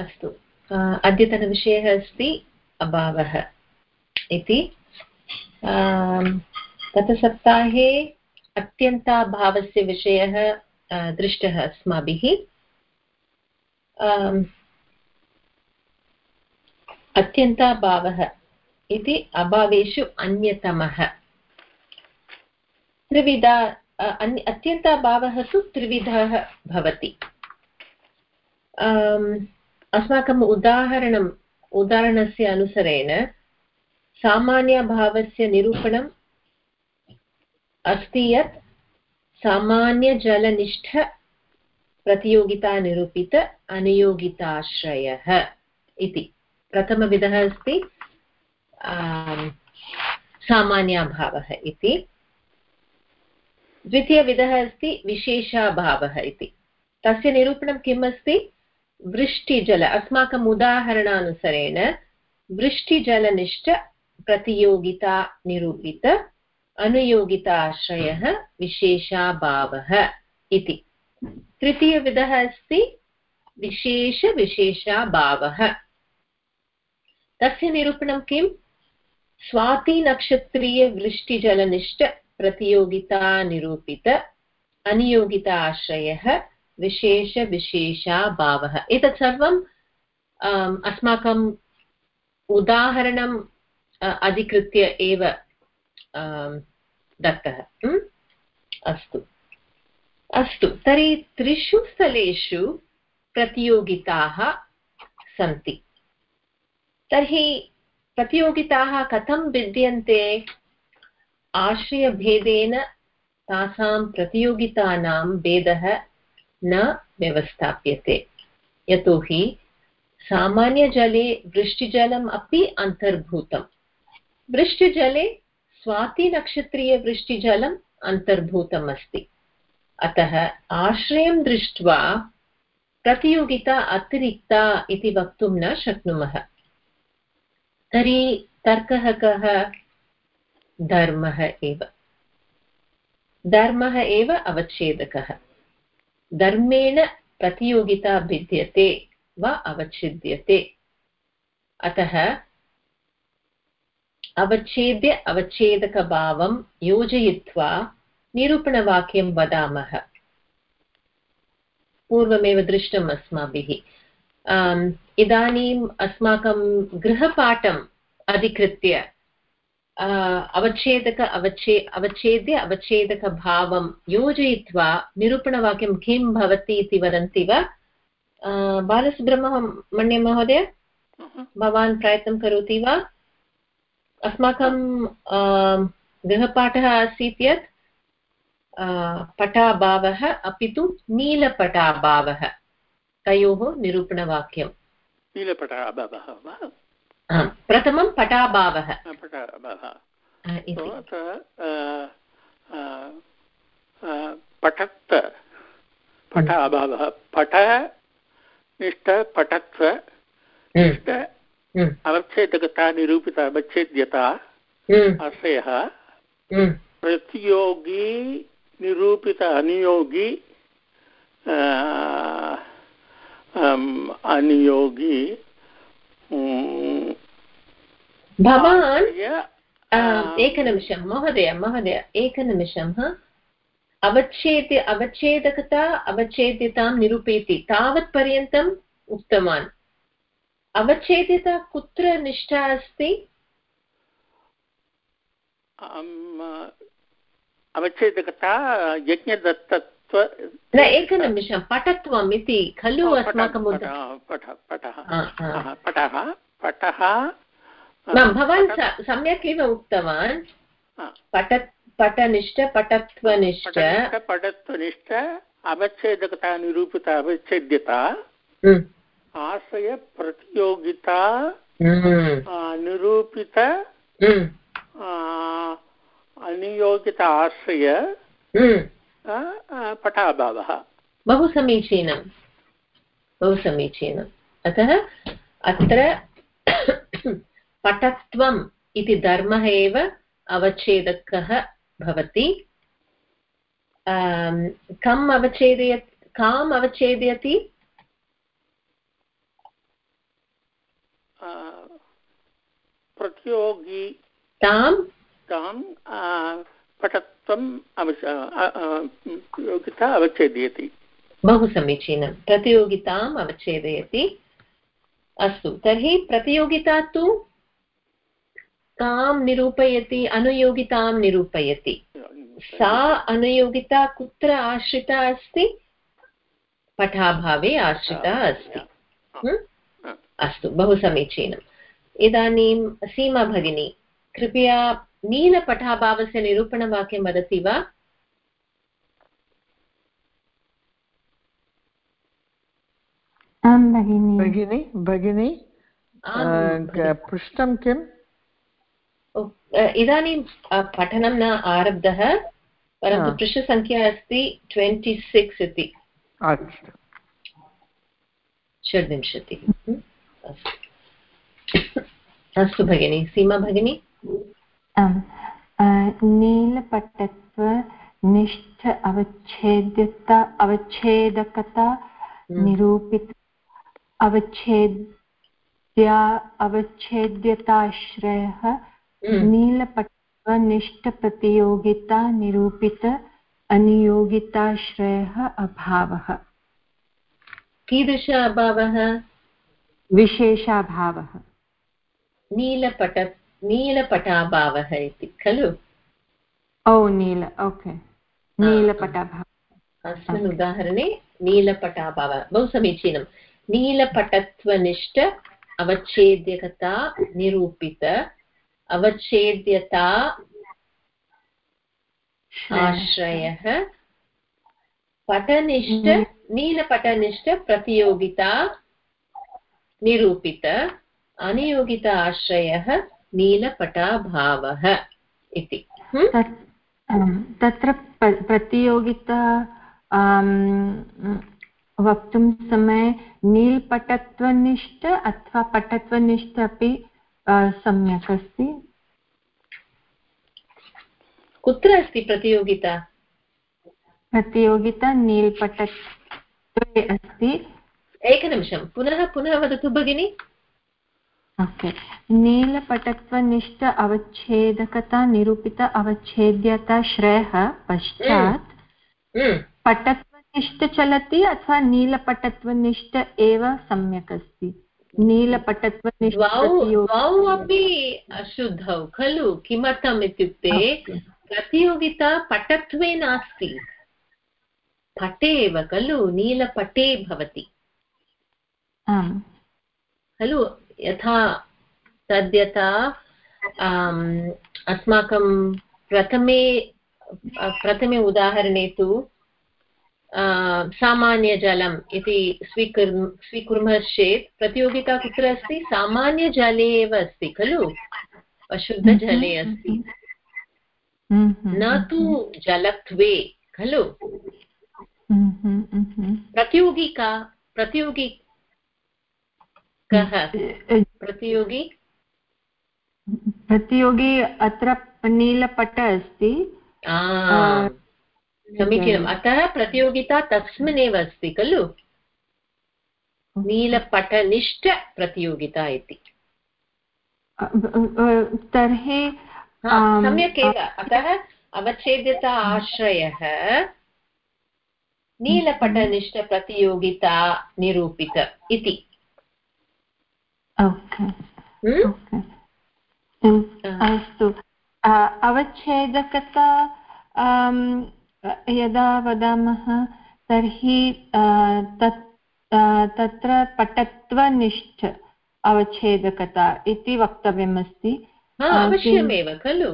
अस्तु। अद्यतनविषयः अस्ति अभावः इति। गतसप्ताहे अत्यन्ताभावस्य विषयः दृष्टः अस्माभिः। अत्यन्ताभावः इति अभावेषु अन्यतमः। त्रिविधा अत्यन्ताभावः तु त्रिविधः भवति। अस्माकम् उदाहरणम्, उदाहरणस्य अनुसरेण सामान्यभावस्य निरूपणम् अस्ति यत् सामान्यजलनिष्ठ प्रतियोगितानिरूपित अनुयोगिताश्रयः इति। प्रथमविधः अस्ति सामान्याभावः इति। द्वितीयविधः अस्ति, विशेषाभावः इति। तस्य निरूपणं किम् अस्ति? वृष्टिजल, अस्माकम् उदाहरणानुसरेण वृष्टिजलनिष्ठ प्रतियोगिता निरूपित अनुयोगिताश्रयः विशेषाभावः इति। तृतीयविधः अस्ति विशेषविशेषाभावः तस्य निरूपणं किं स्वातिनक्षत्रीयवृष्टिजलनिष्ठ प्रतियोगितानिरूपित अनियोगिता आश्रयः विशेषविशेषाभावः। एतत् सर्वम् अस्माकम् उदाहरणम् अधिकृत्य एव दत्तः। अस्तु। अस्तु, तर्हि त्रिषु स्थलेषु प्रतियोगिताः सन्ति। तर्हि प्रतियोगिताः कथं भिद्यन्ते? आश्रयभेदेन तासां प्रतियोगितानां भेदः न व्यवस्थाप्यते। यतोहि सामान्यजले वृष्टिजलम् अपि अन्तर्भूतम्। वृष्टिजले स्वातिनक्षत्रीयवृष्टिजलम् अन्तर्भूतम् अस्ति अतः आश्रयं दृष्ट्वा प्रतियोगिता अतिरिक्ता इति वक्तुं न शक्नुमः। तर्हि तर्कः कः? धर्मः एव। धर्मः एव अवच्छेदकः। धर्मेण प्रतियोगिता भिद्यते वा अवच्छिद्यते। अतः अवच्छेद्य अवच्छेदकभावं योजयित्वा निरूपणवाक्यं वदामः। पूर्वमेव दृष्टम् अस्माभिः। इदानीम् अस्माकं गृहपाठम् अधिकृत्य अवच्छेदक अवच्छे अवच्छेद्य अवच्छेदकभावं योजयित्वा निरूपणवाक्यं किं भवति इति वदन्ति वा? बालसुब्रह्मण्यं महोदय भवान् प्रयत्नं करोति वा? अस्माकं गृहपाठः आसीत् यत् पटाभावः अपि तु नीलपटाभावः। तयोः निरूपणवाक्यं नीलपटाभावः वा? प्रथमं पटाभावः पठत् पठ अभावः पठ निष्ठ पठत्व निष्ठ अवच्छेदकता निरूपित अवच्छेद्यता आश्रयः प्रतियोगी निरूपित अनुयोगी अनुयोगी भवान् एकनिमिषं महोदय महोदय एकनिमिषं अवच्छेद्य अवच्छेदकता अवच्छेद्यतां निरूपयति। तावत्पर्यन्तम् उक्तवान्। अवच्छेद्यता कुत्र निष्ठा अस्ति? अवच्छेदकता यज्ञदत्तत्व न एकनिमिषं पटत्वम् इति खलु अस्माकं पटः पटः भवान् सम्यक् एव उक्तवान्। पठ पटनिष्ठ पटत्वनिष्ठ पटत्वनिष्ठ अवच्छेदकता निरूपित अवच्छेद्यता आश्रय प्रतियोगिता निरूपित अनियोगित आश्रय पटाभावः बहु समीचीनं। बहु समीचीनम् अतः अत्र पटत्वम् इति धर्मः एव अवच्छेदकः भवति। कम् अवच्छेदय काम् अवच्छेदयति? प्रतियोगी तां तां पटत्वं योगिता अवच्छेदयति। बहु समीचीनं। प्रतियोगिताम् अवच्छेदयति। अस्तु तर्हि प्रतियोगिता तु कां निरूपयति अनुयोगितां निरूपयति। सा अनुयोगिता कुत्र आश्रिता अस्ति? पठाभावे आश्रिता अस्ति। अस्तु बहु समीचीनम् इदानीं सीमा भगिनी कृपया नीलपठाभावस्य निरूपणवाक्यं वदति वा? आं भगिनि। भगिनि भगिनि पृष्टं किम्? इदानीं पठनं न आरब्धः परन्तु पृष्ठसङ्ख्या अस्ति ट्वेण्टि सिक्स् इति षड्विंशतिः। अस्तु। भगिनि सीमा भगिनी। नीलपटत्व निष्ठ अवच्छेद्यता अवच्छेदकता। निरूपित अवच्छेद्या अवच्छेद्यताश्रयः नीलपट्टनिष्ठप्रतियोगिता निरूपित अनियोगिताश्रयः अभावः कीदृश अभावः विशेषाभावः नीलपट नीलपटाभावः इति खलु ओ नील ओके नीलपटाभावः अस्मिन् उदाहरणे नीलपटाभावः बहु समीचीनं नीलपटत्वनिष्ठ अवच्छेद्यकता निरूपित अवच्छेद्यता आश्रयः। पटनिष्ठ नीलपटनिष्ठ प्रतियोगिता निरूपित अनियोगिता आश्रयः नीलपटाभावः इति। तत्र प्रतियोगिता वक्तुं समये नील्पटत्वनिष्ठ अथवा पटत्वनिष्ठ अपि सम्यक् अस्ति। कुत्र अस्ति प्रतियोगिता? प्रतियोगिता नील्पटत्वे अस्ति। एकनिमिषं पुनः पुनः वदतु भगिनि। ओके। नीलपटत्वनिष्ठ अवच्छेदकता निरूपित अवच्छेद्यता श्रेयः पश्चात् हम्म। हम्म। पटत्वनिष्ठ चलति अथवा नीलपटत्वनिष्ठ एव सम्यक् अस्ति। नीलपटत्वनिष्ठ अपि अशुद्धौ खलु? किमर्थम् इत्युक्ते प्रतियोगिता पटत्वे नास्ति। पटे एव खलु? नीलपटे भवति। खलु? यथा तद्यथा अस्माकं प्रथमे प्रथमे उदाहरणे तु सामान्यजलम् इति स्वीकुर् स्वीकुर्मः चेत् प्रतियोगिता कुत्र अस्ति? सामान्यजले एव अस्ति खलु? अशुद्धजले हम्म, अस्ति। हम्म, हम्म, न तु जलत्वे खलु? प्रतियोगिका प्रतियोगी कः? प्रतियोगी? प्रतियोगी अत्र नीलपट अस्ति। समीचीनम् अतः प्रतियोगिता तस्मिन्नेव अस्ति खलु नीलपटनिष्ठ प्रतियोगिता इति तर्हि सम्यक् एव अतः अवच्छेद्यता आश्रयः नीलपटनिष्ठप्रतियोगिता निरूपित इति अस्तु अवच्छेदकता यदा वदामः तर्हि तत् तत्र पटत्वनिष्ठ अवच्छेदकता इति वक्तव्यमस्ति। अवश्यमेव खलु।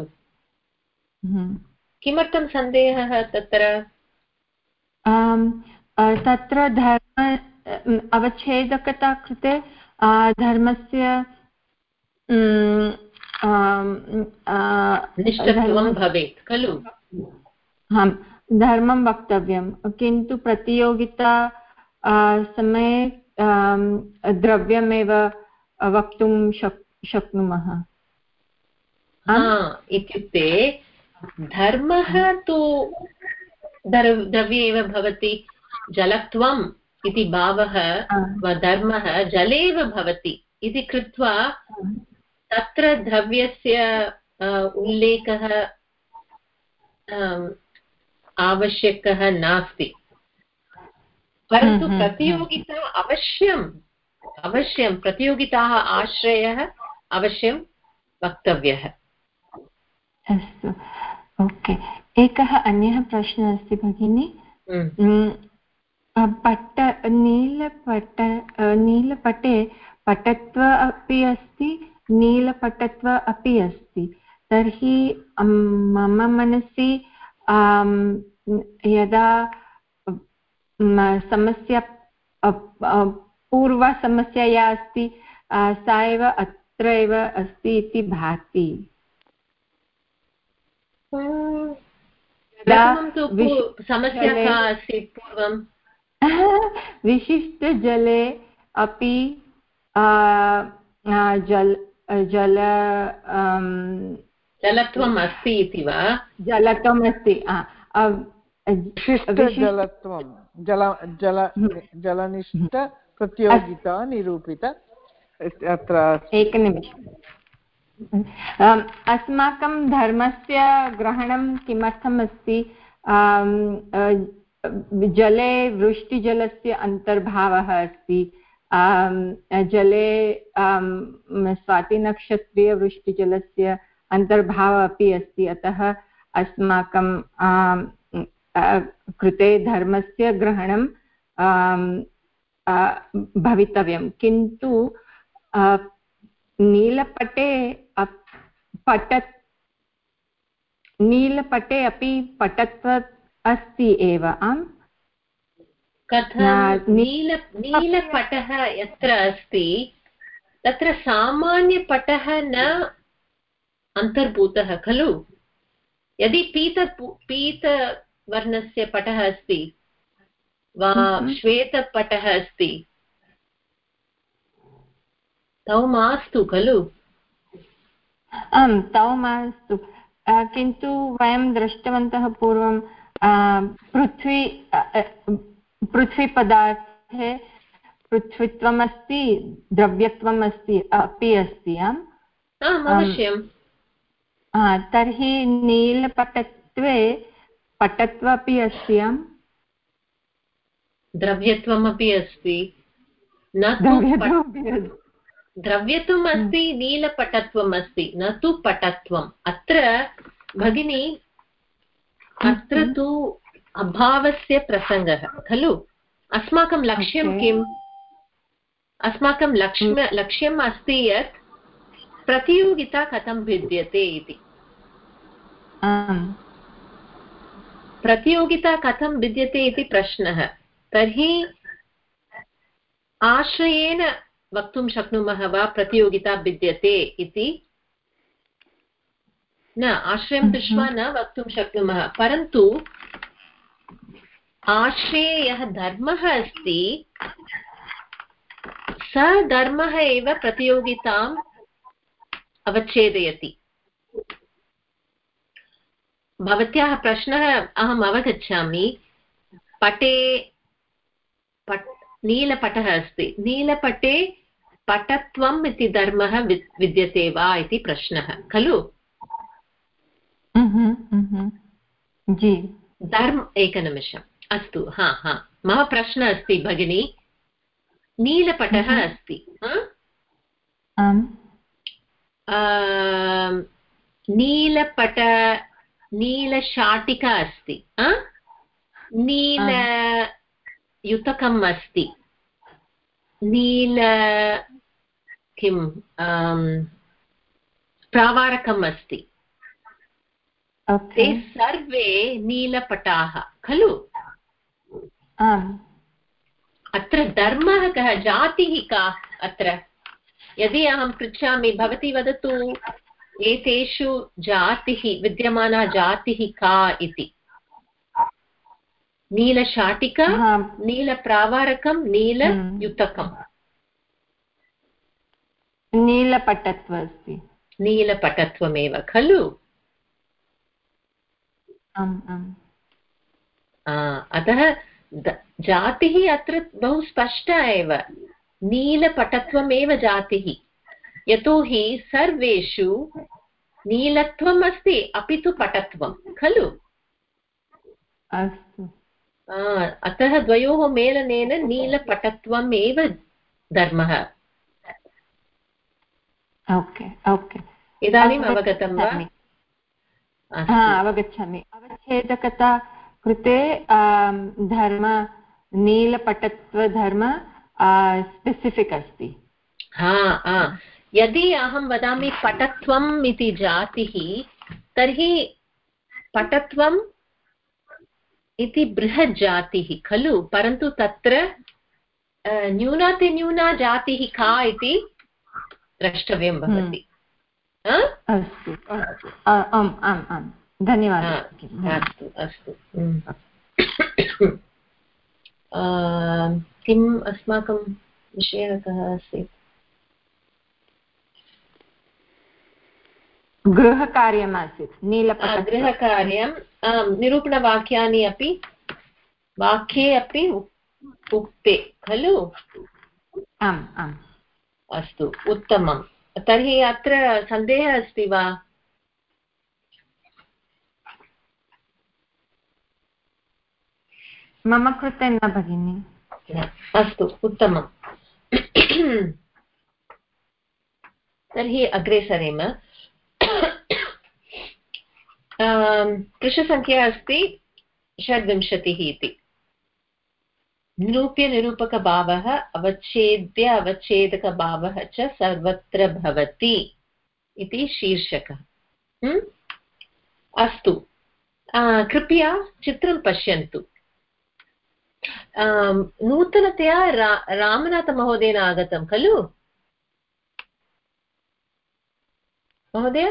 हम्म। किमर्थं सन्देहः तत्र? तत्र धर्म अवच्छेदकता कृते धर्मस्य भवेत् खलु। आम्। धर्मं वक्तव्यं किन्तु प्रतियोगिता समये द्रव्यमेव वक्तुं शक् शक्नुमः इत्युक्ते धर्मः तु द्रव्ये एव भवति जलत्वम् इति भावः धर्मः जले एव भवति इति कृत्वा तत्र द्रव्यस्य उल्लेखः आवश्यकः नास्ति। परन्तु प्रतियोगिता अवश्यम् अवश्यं प्रतियोगिताः आश्रयः अवश्यं वक्तव्यः। अस्तु ओके। एकः अन्यः प्रश्नः अस्ति भगिनि। पट्ट नीलपट नीलपटे पटत्व अपि अस्ति नीलपटत्व अपि अस्ति। तर्हि मम मनसि यदा समस्या पूर्वसमस्या या अस्ति सा एव अत्र एव अस्ति इति भाति। समस्या का आसीत् पूर्वं? विशिष्टजले अपि जल जल जलत्वम् अस्ति इति वा जलत्वम् अस्ति विशिष्टजलत्वं जल जल हम्म। जलनिष्ठप्रतियोगिता निरूपित अत्र एकनिमिषम् अस्माकं धर्मस्य ग्रहणं किमर्थम् अस्ति जले वृष्टिजलस्य अन्तर्भावः अस्ति जले स्वातिनक्षत्रीयवृष्टिजलस्य अन्तर्भावः अपि अस्ति। अतः अस्माकं कृते धर्मस्य ग्रहणं भवितव्यं। किन्तु नीलपटे पटत् नीलपटे अपि पटत्व अस्ति एव। आम्? नील नीलपटः यत्र अस्ति तत्र सामान्यपटः न अन्तर्भूतः खलु? यदि पीत पीतवर्णस्य पटः अस्ति वा। श्वेतपटः अस्ति तौ मास्तु खलु? आम् तौ मास्तु। किन्तु वयं दृष्टवन्तः पूर्वं पृथ्वी पृथ्वीपदार्थे पृथ्वीत्वम् अस्ति द्रव्यत्वम् अस्ति अपि अस्ति आम्? अवश्यं तर्हि नीलपटत्वे पटत्व अपि अस्ति। आम् द्रव्यत्वमपि अस्ति। न द्रव्यत्वम् अस्ति नीलपटत्वम् अस्ति। न तु पटत्वम्। अत्र भगिनी अत्र तु अभावस्य प्रसङ्गः खलु? अस्माकं लक्ष्यं किम्? अस्माकं लक्ष्य लक्ष्यम् अस्ति यत् प्रतियोगिता कथं भिद्यते इति। प्रतियोगिता कथं भिद्यते इति प्रश्नः तर्हि आश्रयेण वक्तुं शक्नुमः वा प्रतियोगिता भिद्यते इति न आश्रयं दृष्ट्वा। न वक्तुं शक्नुमः परन्तु आश्रये यः धर्मः अस्ति स धर्मः एव प्रतियोगिताम् अवच्छेदयति भवत्याः प्रश्नः अहम् अवगच्छामि। पटे पट् नीलपटः अस्ति। नीलपटे पटत्वम् इति धर्मः विद्यते वा इति प्रश्नः। खलु? जी। धर्म एकनिमिषम्। अस्तु हा हा। मम प्रश्नः अस्ति भगिनी। नीलपटः अस्ति नीलपट नीलशाटिका अस्ति नीलयुतकम् अस्ति। नील किं प्रावारकम् अस्ति। ते सर्वे नीलपटाः खलु? अत्र धर्मः कः जातिः का अत्र? यदि अहं पृच्छामि भवती वदतु। एतेषु जातिः विद्यमाना जातिः का इति? नीलशाटिका नीलप्रावारकं नीलयुतकम् नीलपटत्व अस्ति नीलपटत्वमेव खलु? अतः जातिः अत्र बहु स्पष्टा एव। नीलपटत्वमेव जातिः। यतोहि सर्वेषु नीलत्वम् अस्ति अपि तु पटत्वं खलु? अस्तु। अतः द्वयोः मेलनेन नीलपटत्वम् एव धर्मः। Okay okay. इदानीम् अवगतं वा? अवगच्छामि। अवच्छेदकता कृते धर्म नीलपटत्वधर्म स्पेसिफिक् अस्ति। हा यदि अहं वदामि पटत्वम् इति जातिः तर्हि पटत्वम् इति बृहत् जातिः खलु? परन्तु तत्र न्यूनातिन्यूना जातिः का इति द्रष्टव्यं भवति अस्तु अस्तु। आम् आम् आम्। धन्यवादः अस्तु अस्तु। किम् अस्माकं विषयः कः आसीत्? गृहकार्यम् आसीत् नीलपट गृहकार्यं निरूपणवाक्यानि अपि वाक्ये अपि उक्ते खलु? आम् आम्। अस्तु उत्तमं तर्हि अत्र सन्देहः अस्ति वा? मम कृते न भगिनि। अस्तु उत्तमम्। तर्हि अग्रे सरेम पृष्ठसङ्ख्या अस्ति षड्विंशतिः इति। निरूप्यनिरूपकभावः अवच्छेद्य अवच्छेदकभावः च सर्वत्र भवति इति शीर्षकः। अस्तु। कृपया चित्रं पश्यन्तु। नूतनतया रा, रामनाथमहोदयेन आगतं खलु? महोदय?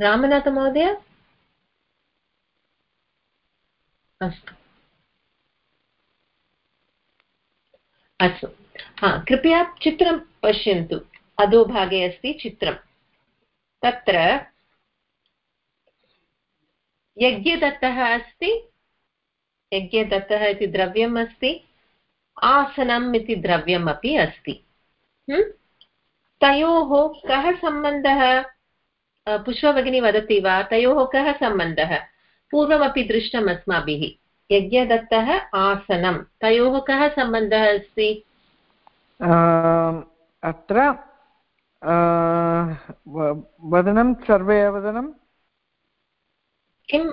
रामनाथमहोदय अस्तु। अस्तु। हा, कृपया चित्रं पश्यन्तु। अधोभागे अस्ति चित्रं। तत्र यज्ञदत्तः अस्ति। यज्ञदत्तः इति द्रव्यम् अस्ति। आसनम् इति द्रव्यम् अपि अस्ति। तयोः कः सम्बन्धः? पुष्पभगिनी वदति वा तयोः कः सम्बन्धः? पूर्वमपि दृष्टम् अस्माभिः यज्ञदत्तः आसनं। तयोः कः सम्बन्धः अस्ति? अत्र वदनं सर्वे वदनं किं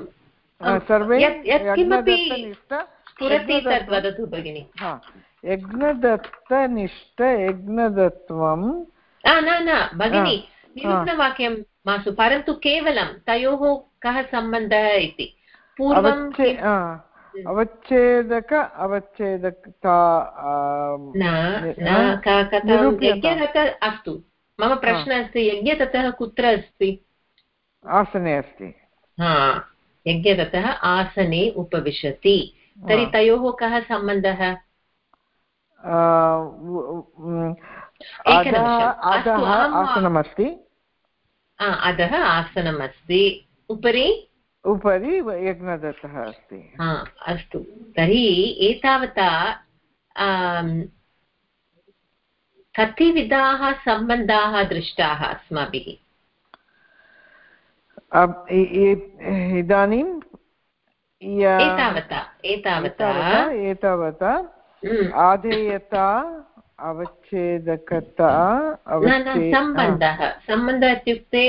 सर्वे? वदतु भगिनि। यज्ञदत्तनिष्ठ यज्ञदत्वं न न भगिनि निरूपणवाक्यं मास्तु परन्तु केवलं तयोः कः सम्बन्धः इति पूर्वं अवच्छेदक अवच्छेदकता अस्तु मम प्रश्नः अस्ति यज्ञदत्तः कुत्र अस्ति आसने अस्ति हा यज्ञदत्तः आसने उपविशति तर्हि तयोः कः सम्बन्धः आसनमस्ति अधः आसनमस्ति। उपरि? उपरि यज्ञदत्तः अस्ति। अस्तु। तर्हि एतावता कति विधाः सम्बन्धाः दृष्टाः अस्माभिः? इदानीं एतावता। एतावता एतावता। हम्म। आधेयता अवच्छेदकता सम्बन्धः। सम्बन्धः इत्युक्ते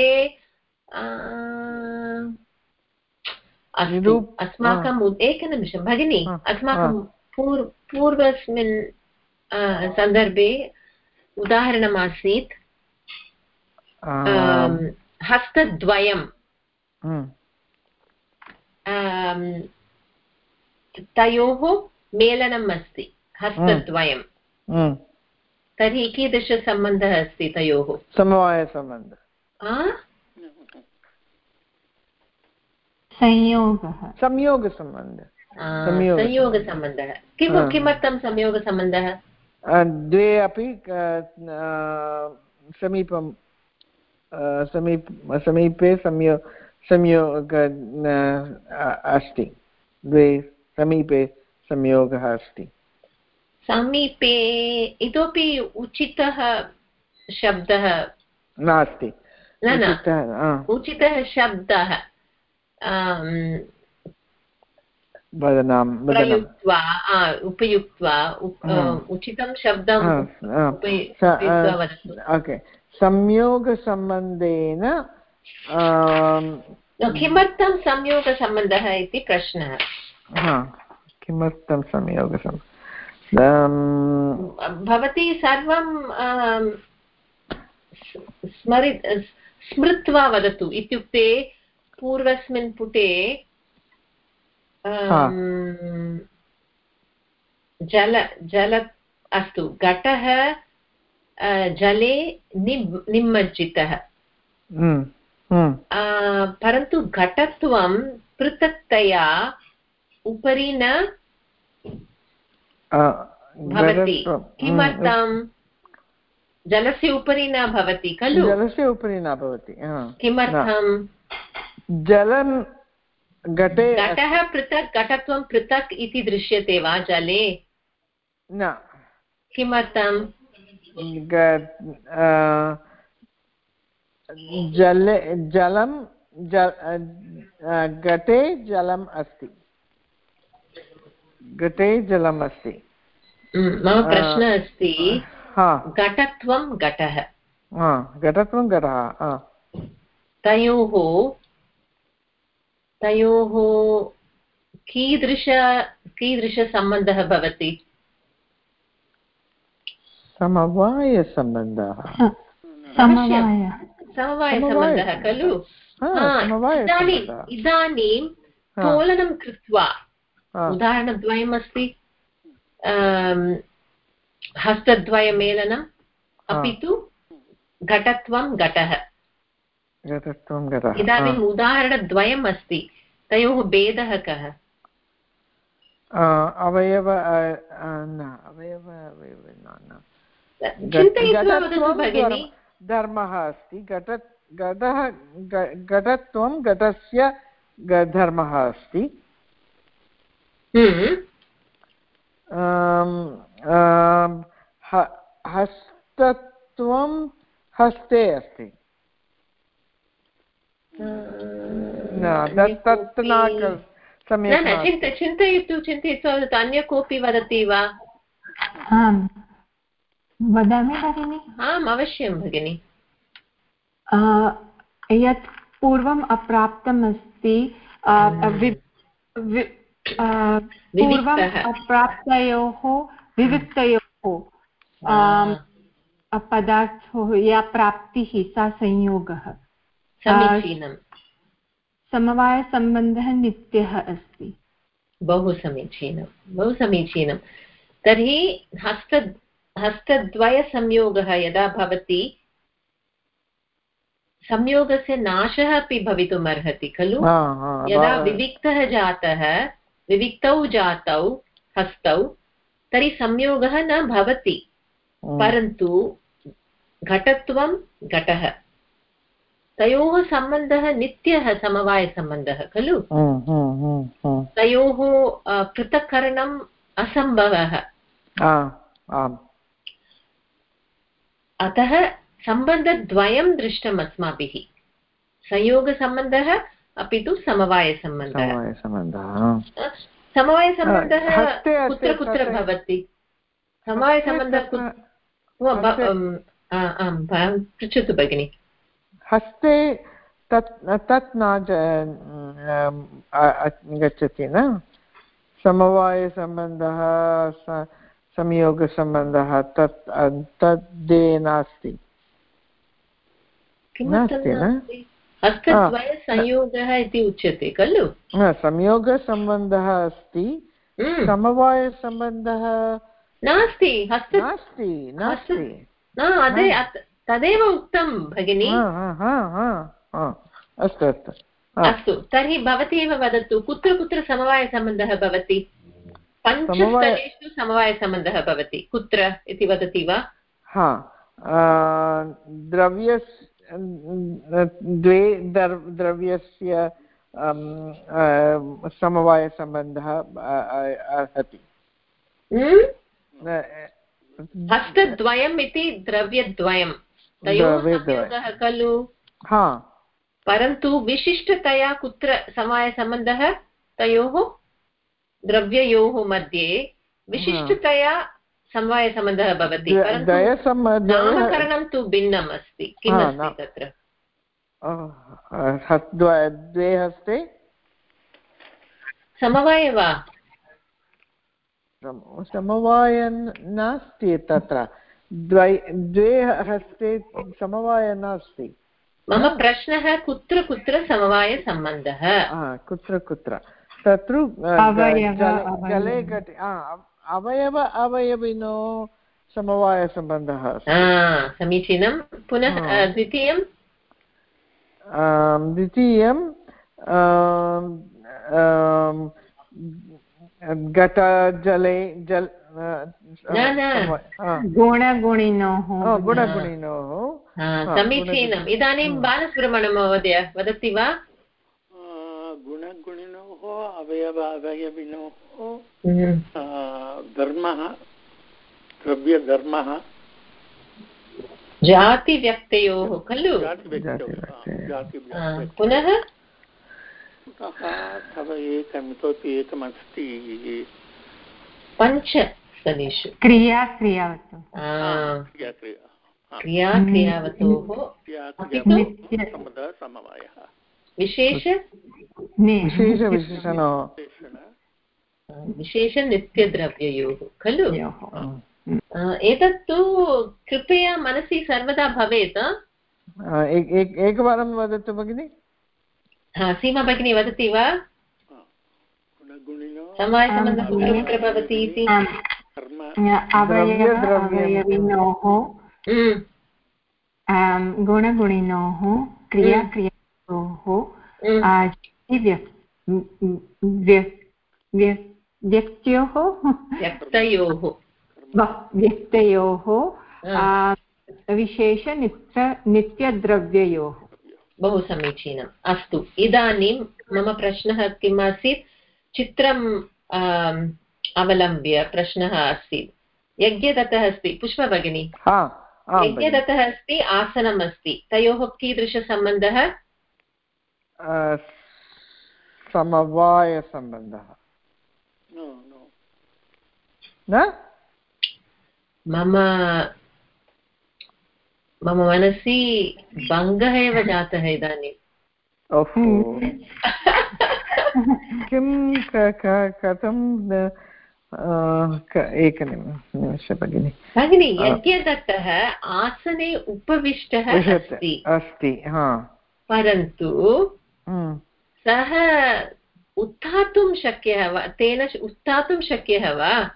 अस्माकम् एकनिमिषं भगिनि अस्माकं पूर् पूर्वस्मिन् सन्दर्भे उदाहरणमासीत् हस्तद्वयं तयोः मेलनम् अस्ति हस्तद्वयं तर्हि कीदृशसम्बन्धः अस्ति तयोः? समवायसम्बन्धः। संयोगः। संयोगसम्बन्धः। संयोगसम्बन्धः। किं किमर्थं संयोगसम्बन्धः? द्वे अपि समीपं समीप समीपे संयो संयोग अस्ति। द्वे समीपे संयोगः अस्ति। समीपे इतोपि उचितः शब्दः। नास्ति। न न। उचितः, शब्दः प्रयुक्त्वा उपयुक्त्वा उचितं ओके। संयोगसम्बन्धेन किमर्थं संयोगसम्बन्धः इति प्रश्नः? किमर्थं संयोगसम्? आम्, भवती सर्वं आम्, स्मरि स्मृत्वा वदतु इत्युक्ते पूर्वस्मिन् पुटे जल जल अस्तु घटः जले निब् निमज्जितः। हम्म, हम्म, परन्तु घटत्वं पृथक्तया उपरि न भवति। किमर्थं? जलस्य उपरि न भवति खलु? जलस्य उपरि न भवति किमर्थं? जलं घटे घटः पृथक् घटत्वं पृथक् इति दृश्यते वा जले? न। किमर्थं? जले जलं घटे जलम् अस्ति। घटे जलम् अस्ति हम्म, मम प्रश्नः अस्ति घटत्वं घटः। घटत्वं घटः तयोः तयोः कीदृश कीदृशसम्बन्धः भवति? समवायसम्बन्धः। समवायसम्बन्धः खलु? हा, हा, इदानीम् इदानीं तोलनं कृत्वा हा, उदाहरणद्वयम् अस्ति हस्तद्वयमेलनम् अपि तु घटत्वं घटः। घटत्वं घटः इदानीम् उदाहरणद्वयम् अस्ति तयोः भेदः कः? अवयव न अवयव अवयव न धर्म- अस्ति घट घटः घटत्वं घटस्य धर्मः अस्ति। हस्तत्वं हस्ते अस्ति न तत् न सम्यक् न चिन्तयतु अन्य कोऽपि वदति वा आम् वदामि भगिनि आम् अवश्यं भगिनि यत् पूर्वम् अप्राप्तम् अस्ति पूर्वम्। अप्राप्तयोः विविक्तयोः पदार्थोः या प्राप्तिः सा संयोगः समवायसम्बन्धः नित्यः अस्ति बहु समीचीनं बहु समीचीनं तर्हि हस्त हस्तद्वयसंयोगः यदा भवति संयोगस्य नाशः अपि भवितुम् अर्हति खलु यदा विविक्तः जातः विविक्तौ जातौ हस्तौ तर्हि संयोगः न भवति। हम्म, परन्तु घटत्वं घटः। तयोः सम्बन्धः नित्यः समवायसम्बन्धः खलु? हम्म, हम्म। तयोः पृथक्करणम् असम्भवः। अतः सम्बन्धद्वयं दृष्टम् अस्माभिः। संयोगसम्बन्धः अपि तु समवायसम्बन्धः समवायसम्बन्धः समवायसम्बन्धः कुत्र कुत्र भवति? समवायसम्बन्धः पृच्छतु भगिनि। हस्ते तत् तत् न गच्छति न? समवायसम्बन्धः संयोगसम्बन्धः तत् तद्दे नास्ति। नास्ति न? हस्तद्वयसंयोगः इति उच्यते खलु? संयोगसम्बन्धः अस्ति। हम्म, समवायसम्बन्धः नास्ति हस्त नास्ति नास्ति। तदेव उक्तं भगिनि। हा, हा, हा, हा, हा। अस्तु अस्तु। अस्तु तर्हि भवती एव वदतु कुत्र कुत्र समवायसम्बन्धः भवति? पञ्चस्थलेषु समवायसम्बन्धः भवति। कुत्र इति वदति वा? हा। द्रव्यस् द्वे दर्- द्रव्यस्य समवायसम्बन्धः अर्हति हस्तद्वयम् इति द्रव्यद्वयं तयोः खलु हा परन्तु विशिष्टतया कुत्र समवायसम्बन्धः तयोः द्रव्ययोः मध्ये विशिष्टतया समवायसम्बन्धः भवति नामकरणं तु भिन्नम् अस्ति किम् अस्ति तत्र? द्वे हस्ते? समवाय वा? समवाय नास्ति तत्र। द्वे हस्ते समवाय नास्ति। मम प्रश्नः कुत्र कुत्र समवायसम्बन्धः? कुत्र कुत्र? तत्र जले घटे अवयव अवयविनो समवायसम्बन्धः समीचीनं. पुनः द्वितीयं द्वितीयं घटजले जल गुणगुणिनोः. गुणगुणिनोः. समीचीनम्. इदानीं बालसुब्रह्मण्यं महोदय वदति वा? गुणगुणिनोः अवयव अवयविनोः. धर्मः द्रव्यधर्मः। जातिव्यक्तयोः खलु? पुनः? तव एकम् इतोपि एकमस्ति। पञ्च स्थलेषु। क्रिया क्रियावतु। क्रिया क्रियावतोः। समवायः विशेष? विशेषविशेषणो विशेषनित्यद्रव्ययोः खलु? एतत्तु कृपया मनसि सर्वदा भवेत् एकवारं वदतु भगिनि। सीमा भगिनी वदति वा? समवायसम्बन्धः कुत्र भवति इति अवयविनोः गुणगुणिनोः क्रियाक्रियोः व्यक्त्योः व्यक्तयोः। व्यक्तयोः विशेषनित्य नित्यद्रव्ययोः। बहु समीचीनम्। अस्तु इदानीं मम प्रश्नः किम् आसीत्? चित्रम् अवलम्ब्य प्रश्नः अस्ति यज्ञदत्तः अस्ति। पुष्प भगिनी। यज्ञदत्तः अस्ति आसनम् अस्ति। तयोः कीदृशसम्बन्धः? समवायसम्बन्धः। न? मम मम मनसि भङ्गः एव जातः इदानीम् किं कथं एकनिमिष भगिनि। भगिनि यज्ञदत्तः आसने उपविष्टः अस्ति। अस्ति परन्तु सः उत्थातुं शक्यः वा? तेन उत्थातुं शक्यः वा?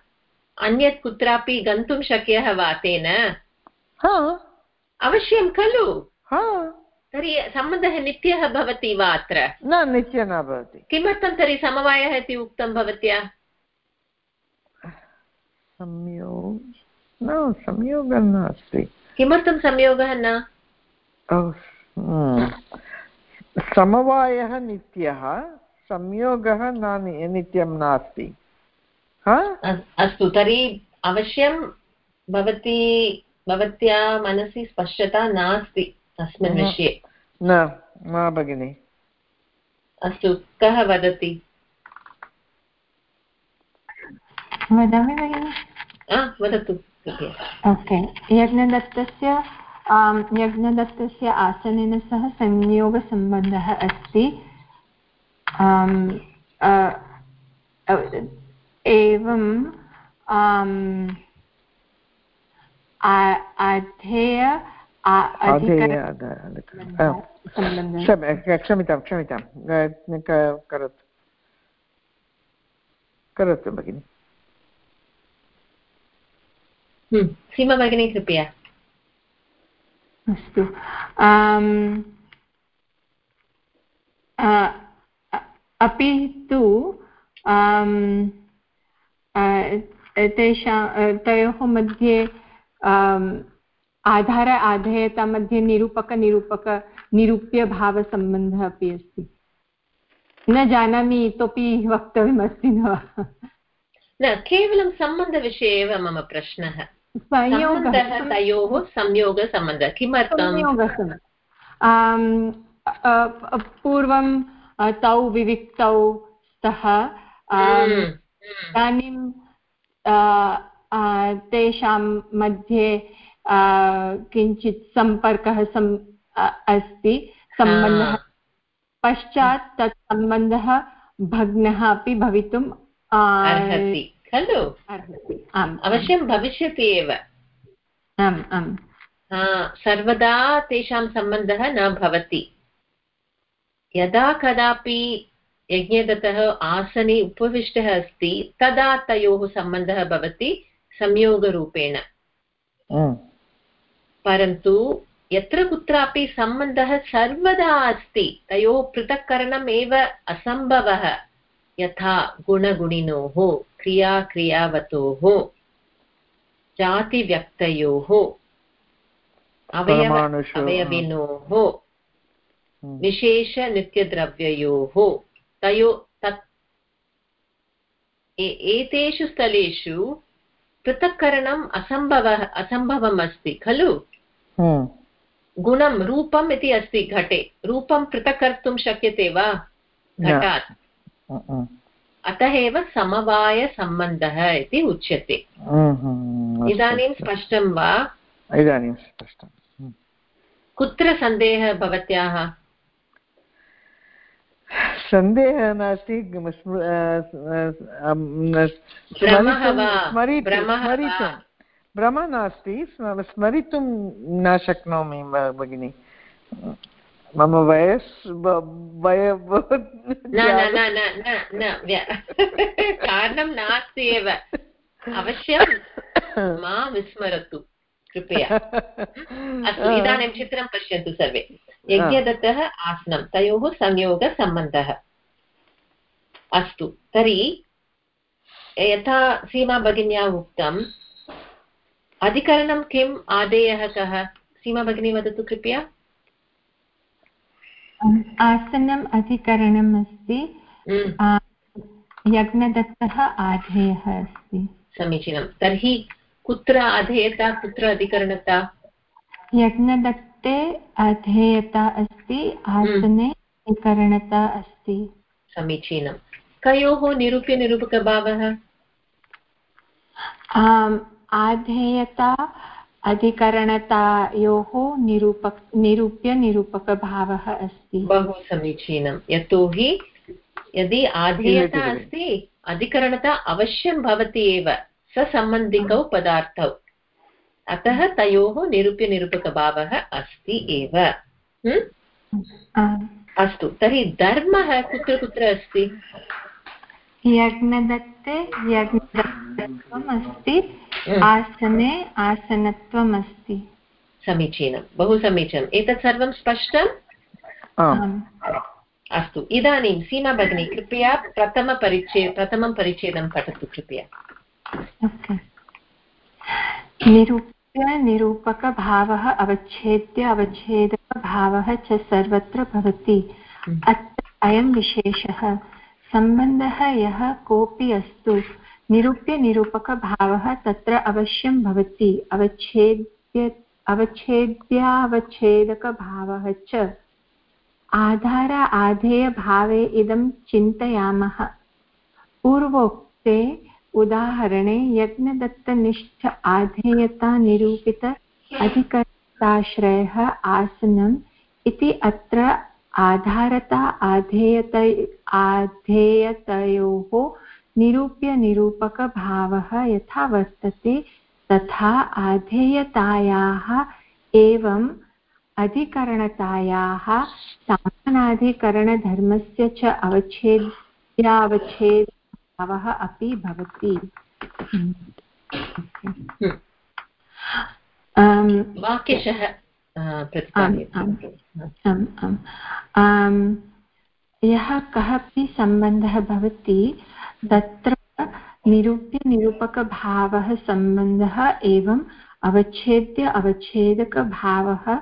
अन्यत् कुत्रापि गन्तुं शक्यः वा तेन? अवश्यं खलु। तर्हि सम्बन्धः नित्यः भवति वा अत्र? न नित्यः न भवति। किमर्थं तर्हि समवायः इति उक्तं भवत्या? संयोग न संयोगः नास्ति। किमर्थं संयोगः न? समवायः नित्यः। संयोगः न नित्यं नास्ति। अस्तु तर्हि अवश्यं भवती भवत्या मनसि स्पष्टता नास्ति अस्मिन् विषये। न न भगिनि। अस्तु कः वदति? वदामि भगिनि? वदतु ओके। यज्ञदत्तस्य यज्ञदत्तस्य आसनेन सह संयोगसम्बन्धः अस्ति। एवं अधेय क्षम्यतां क्षम्यतां। करोतु। करोतु भगिनि। सीमा भगिनी कृपया। अस्तु। अपि तु तेषां तयोः मध्ये आधार आधेयता मध्ये निरूपकनिरूपक निरूप्यभावसम्बन्धः अपि अस्ति। न जानामि इतोपि वक्तव्यमस्ति न वा? न केवलं सम्बन्धविषये एव मम प्रश्नः। तयोः संयोगसम्बन्धः किमर्थं पूर्वं तौ विविक्तौ स्तः हम्म, इदानीं तेषां मध्ये किञ्चित् सम्पर्कः सम् अस्ति। सम्बन्धः पश्चात् तत् सम्बन्धः भग्नः अपि भवितुम् अर्हति खलु? अवश्यं भविष्यति एव। आम् आम्। सर्वदा तेषां सम्बन्धः न भवति। यदा कदापि यज्ञदत्तः आसने उपविष्टः अस्ति तदा तयोः सम्बन्धः भवति संयोगरूपेण परन्तु यत्र कुत्रापि सम्बन्धः सर्वदा अस्ति तयोः पृथक्करणम् एव असम्भवः यथा गुणगुणिनोः क्रियाक्रियावतोः जातिव्यक्तयोः अवयव अवयविनोः। विशेषनित्यद्रव्ययोः। तयो तत् एतेषु स्थलेषु पृथक्करणम् असम्भवः असम्भवम् अस्ति खलु? हम्म। गुणं रूपम् इति अस्ति घटे। रूपं पृथक् कर्तुं शक्यते वा? घटात्। अतः एव समवायसम्बन्धः इति उच्यते। इदानीं स्पष्टं वा? इदानीं स्पष्टं। कुत्र सन्देहः भवत्याः? सन्देहः नास्ति स्मरितुं भ्रमः नास्ति स्मरितुं न शक्नोमि भगिनि। मम वयस् वय कारणं नास्ति एव। अवश्यं मा विस्मरतु कृपया। अस्तु इदानीं चित्रं पश्यन्तु सर्वे। यज्ञदत्तः आसनं तयोः संयोगसम्बन्धः। अस्तु तर्हि यथा सीमा भगिन्या उक्तं अधिकरणं किम् आदेयः कः? सीमा भगिनी वदतु कृपया। आसनम् अधिकरणम् अस्ति। यज्ञदत्तः आधेयः अस्ति। समीचीनं। तर्हि कुत्र अधेयता कुत्र अधिकरणता? यज्ञदत्ते अधेयता अस्ति आसने अधिकरणता अस्ति। समीचीनं। कयोः निरूप्यनिरूपकभावः? आधेयता अधिकरणतायोः निरूपक निरूप्य निरूपकभावः अस्ति। बहु समीचीनं। यतोहि यदि आधेयता अस्ति अधिकरणता अवश्यं भवति एव। ससम्बन्धिकौ पदार्थौ। अतः तयोः निरूप्यनिरूपकभावः अस्ति एव। अस्तु तर्हि धर्मः कुत्र कुत्र अस्ति? यज्ञदत्ते यज्ञदत्तत्वम् अस्ति। आसने आसनत्वम् अस्ति। समीचीनं बहु समीचीनम्। एतत् सर्वं स्पष्टम्? अस्तु इदानीं सीमा भगिनी कृपया प्रथमपरिचय प्रथमं परिच्छेदं पठतु कृपया। निरूप्य निरूपकभावः अवच्छेद्य अवच्छेदकभावः च सर्वत्र भवति। हम्म। अत्र अयं विशेषः। सम्बन्धः यः कोऽपि अस्तु निरूप्य निरूपकभावः तत्र अवश्यं भवति। अवच्छेद्य अवच्छेद्यावच्छेदकभावः च। आधार आधेयभावे इदं चिन्तयामः। पूर्वोक्ते उदाहरणे यज्ञदत्तनिष्ठ आधेयता निरूपित अधिकताश्रयः आसनम् इति अत्र आधारता आधेयत, आधेयतयोः निरूप्यनिरूपकभावः यथा वर्तते तथा आधेयतायाः एवम् अधिकरणतायाः समानाधिकरणधर्मस्य च अवच्छेद्यावच्छेदभावः अपि भवति। वाक्यशः यः कः अपि सम्बन्धः भवति तत्र निरूप्यनिरूपकभावः सम्बन्धः एवम् अवच्छेद्य अवच्छेदकभावः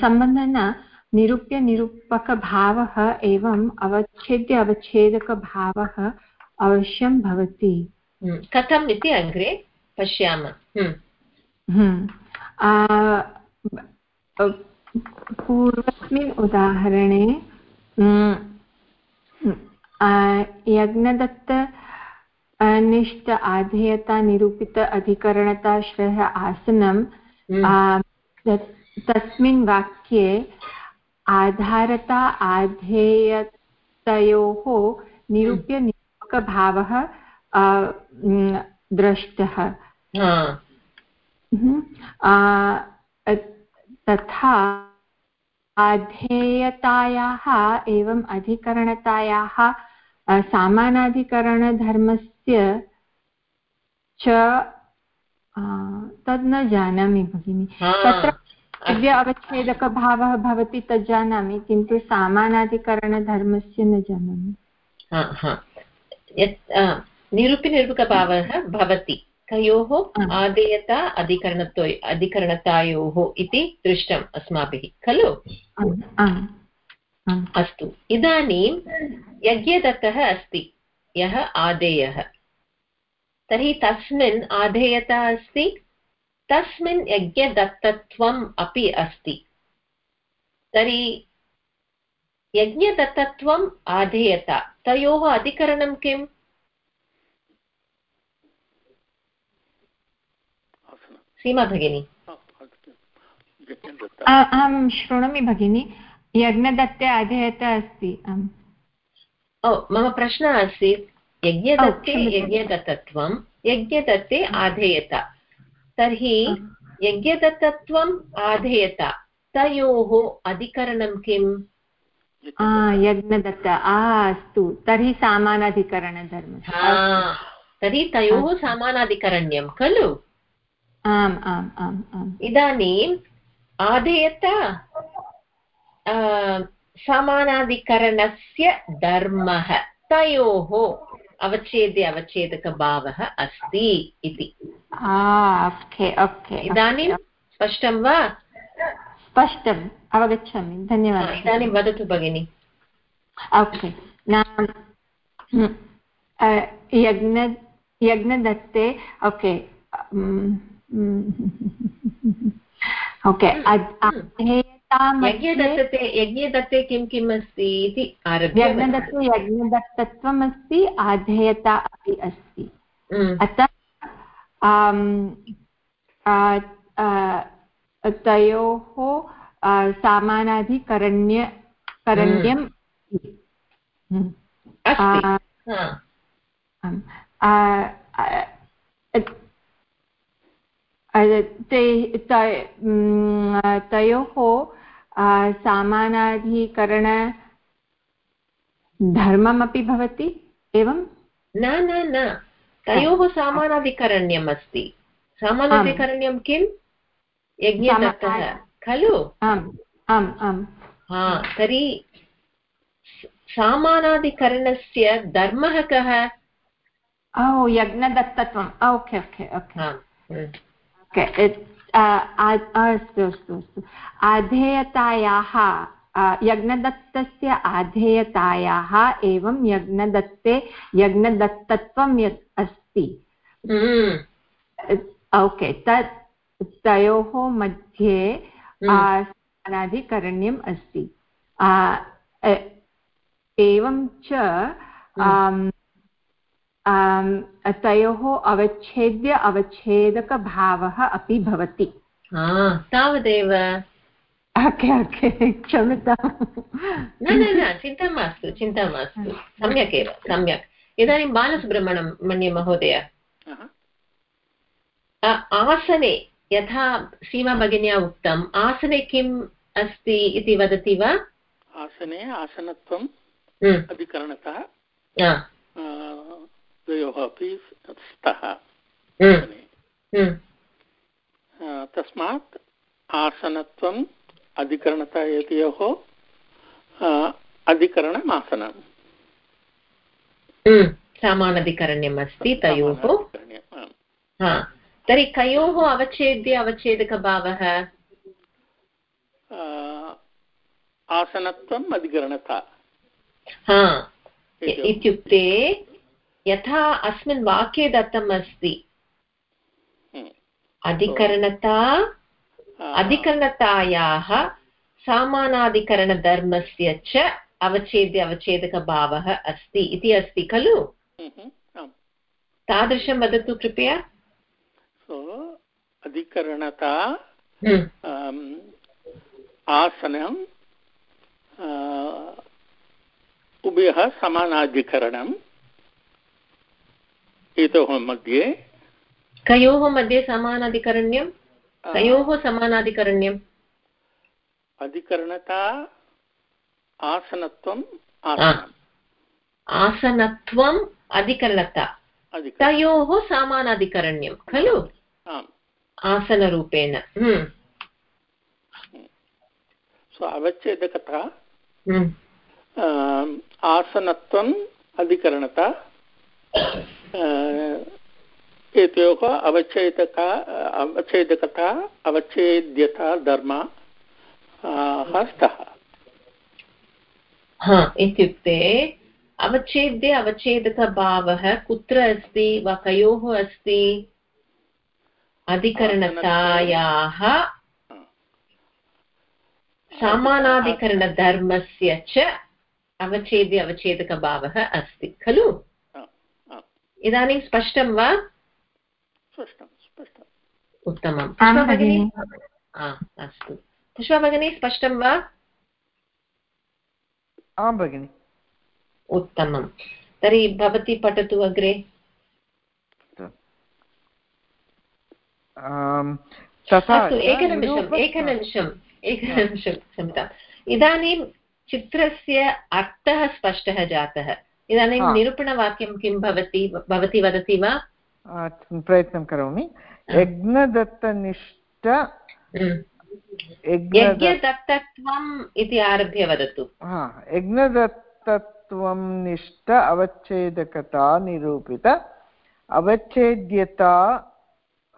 सम्बन्धः न निरूप्य निरूपकभावः एवम् अवच्छेद्य अवच्छेदकभावः अवश्यं भवति हम्म, कथम् इति अग्रे पश्यामः हम्म। पूर्वस्मिन् उदाहरणे यज्ञदत्त अनिष्ट आधेयता निरूपित अधिकरणताश्रयः आसनं हम्म। तस्मिन् वाक्ये आधारता आधेयतयोः निरूप्य निरूपकभावः दृष्टः हम्म। तथा आधेयतायाः एवम् अधिकरणतायाः सामानाधिकरणधर्मस्य च तद् न जानामि भगिनि। तत्र दिव्य अवच्छेदकभावः भवति तत् जानामि किन्तु सामानाधिकरणधर्मस्य न जानामि। निरूपिनिरूपकभावः भवति। तयोः आदेयता अधिकरणतो अधिकरणतायोः इति दृष्टम् अस्माभिः खलु? अस्तु। इदानीं यज्ञदत्तः अस्ति यः आदेयः। तर्हि तस्मिन् आधेयता अस्ति तस्मिन् यज्ञदत्तत्वम् अपि अस्ति। तर्हि यज्ञदत्तत्वम् आधेयत। तयोः अधिकरणं किम्? सीमा भगिनी। अहं शृणोमि भगिनि। यज्ञदत्ते अधेयता अस्ति। ओ मम प्रश्नः आसीत्। यज्ञदत्ते यज्ञदत्तत्वं यज्ञदत्ते आधेयता। तर्हि यज्ञदत्तत्वम् आधेयता। तयोः अधिकरणं किम्? यज्ञदत्त अस्तु तर्हि सामानाधिकरणधर्म तर्हि तयोः सामानाधिकरण्यं खलु आम् आम् आम् आम् इदानीम् आधेयता समानाधिकरणस्य धर्मः तयोः अवच्छेद्य अवच्छेदकभावः अस्ति इति इदानीं स्पष्टं वा स्पष्टम् अवगच्छामि धन्यवादः। इदानीं वदतु भगिनि। ओके यज्ञ यज्ञदत्ते ओके ओके यज्ञदत्ते यज्ञदत्ते किं किम् अस्ति इति यज्ञदत्ते यज्ञदत्तत्वम् अस्ति आधेयता अपि अस्ति। अतः तयोः सामानाधिकरण्य करण्यम् तयोः सामानाधिकरणधर्ममपि भवति एवं? न न न। तयोः सामानाधिकरण्यम् अस्ति। सामानाधिकरण्यं किं यज्ञदत्तः खलु? आम् आम् आम्। हा तर्हि सामानाधिकरणस्य धर्मः कः? ओ यज्ञदत्तत्वम्। Okay okay okay. अस्तु अस्तु अस्तु। आधेयतायाः यज्ञदत्तस्य आधेयतायाः एवं यज्ञदत्ते यज्ञदत्तत्वं यत् अस्ति। हम्म। ओके तत् तयोः मध्ये हम्म। अस्ति। एवं च हम्म। तयोः अवच्छेद्य अवच्छेदकभावः अपि भवति। तावदेव। ओके ओके क्षम्यतां न न न चिन्ता मास्तु चिन्ता मास्तु। सम्यक् एव सम्यक्। इदानीं बालसुब्रह्मण्यं मन्यमहोदय। आसने यथा सीमा भगिन्या उक्तम् आसने किम् अस्ति इति वदति वा आसने आसनत्वम् हम्म। अधिकरणतः द्वयोः अपि स्तः हम्म। हम्म। तस्मात् आसनत्वम् अधिकरणता एतयोः अधिकरणमासनम् हम्म। समानधिकरण्यम् अस्ति तयोः तर्हि कयोः अवच्छेद्य अवच्छेदकभावः? आसनत्वम् अधिकरणता। हा इत्युक्ते यथा अस्मिन् वाक्ये दत्तम् अस्ति। हम्म। अधिकरणता अधिकरणतायाः सामानाधिकरणधर्मस्य च अवच्छेद्य अवच्छेदकभावः अस्ति। इति अस्ति खलु? हम्म, तादृशं वदतु कृपया। सो अधिकरणता हम्म, आम्, आसनं आ, उभयः समानाधिकरणम् एतयोः मध्ये। कयोः मध्ये समानाधिकरण्यं कयोः समानाधिकरण्यम् अधिकरणता आसनत्वम् आसनत्वम् अधिकरणता तयोः समानाधिकरण्यं खलु? आसनरूपेण। हम्म, सो अवच्छेदकता हम्म, आसनत्वम् अधिकरणता। एतयोः अवच्छेदका अवच्छेदकता अवच्छेद्यता धर्म स्तः। हा इत्युक्ते अवच्छेद्य अवच्छेदकभावः कुत्र अस्ति वा कयोः अस्ति? अधिकरणतायाः सामानाधिकरणधर्मस्य च अवच्छेद्य अवच्छेदकभावः अस्ति खलु? इदानीं स्पष्टं वा? स्पष्टं स्पष्टम् उत्तमम् आं पुष्पा भगिनि? अस्तु। पुष्पा भगिनी स्पष्टं वा? आं भगिनि। उत्तमं। तर्हि भवती पठतु अग्रे आम्, तथा एकनिमिषम् एकनिमिषम् एकनिमिषं क्षम्यताम्। इदानीं चित्रस्य अर्थः स्पष्टः जातः। इदानीं निरूपणवाक्यं किं भवति भवती वदति वा? प्रयत्नं करोमि। यज्ञदत्तनिष्ठ हम्म। यज्ञदत्तत्वम् इति आरभ्य वदतु। हा यज्ञदत्तत्वं निष्ठ अवच्छेदकता निरूपित अवच्छेद्यता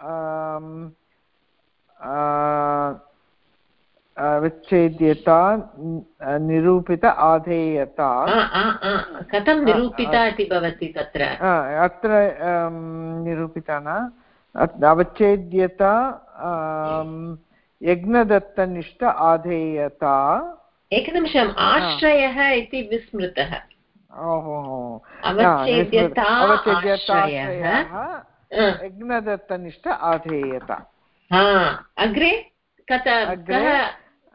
आम्, आ, अवच्छेद्यता न- निरूपित आधेयता. कथं निरूपिता इति भवति तत्र? अत्र निरूपिता न अवच्छेद्यता यज्ञदत्तनिष्ठ आधेयता. एकनिमिषम् आश्रयः इति विस्मृतः। ओहो अवच्छेद्यता यज्ञदत्तनिष्ठ आधेयता हा अग्रे कथ अग्रे? कः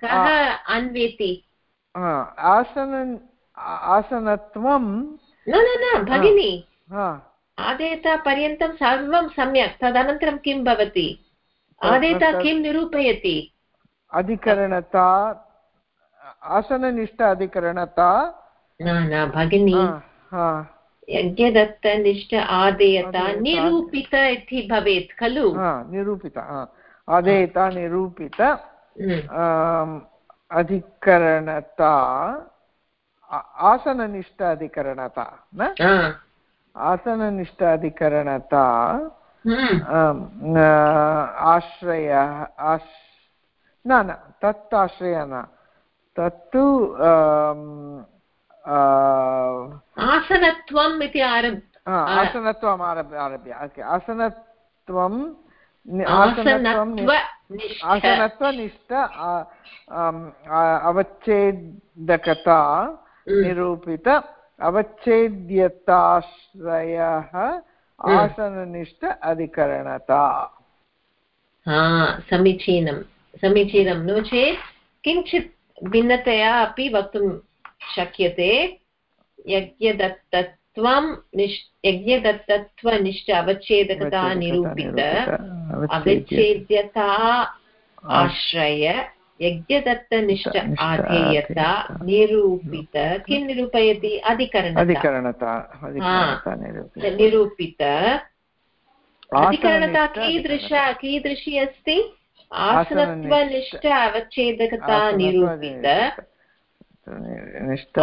कः अन्वेति हा, आसन आसनत्वं न न न भगिनी हा, आदेयता पर्यन्तं सर्वं सम्यक् तदनन्तरं किं भवति आदेयता तत्- किं निरूपयति अधिकरणता आसननिष्ठ अधिकरणता न न भगिनी हा, हा, यज्ञदत्तनिष्ठ आदेयता आदेयता। निरूपित इति भवेत् खलु? निरूपित आधेयता निरूपित हम्म, अधिकरणता आसननिष्ठ अधिकरणता न? आसननिष्ठ अधिकरणता हम्म, आश्रयः आश् न न तत् आश्रयः न। तत्तु आसनत्वम् इति आरब् हा, आसनत्वम् आरभ्य आरभ्य ओके आसनत्वं आसनत्वनिष्ठ अवच्छेदकता निरूपित अवच्छेद्यताश्रयः आसननिष्ठ अधिकरणता समीचीनं समीचीनं नो चेत् किञ्चित् भिन्नतया अपि वक्तुं शक्यते यज्ञदत्तत्वं निश् यज्ञदत्तत्वनिष्ठ अवच्छेदकता निरूपित अवच्छेद्यता आश्रय यज्ञदत्तनिष्ठ आधेयता। निरूपित। किं निरूपयति? अधिकरणता। अधिकरणता अधिकरणता निरूपित। निरूपित। अधिकरणता कीदृश कीदृशी अस्ति? आसनत्वनिष्ठ अवच्छेदकता निरूपित। निष्ठ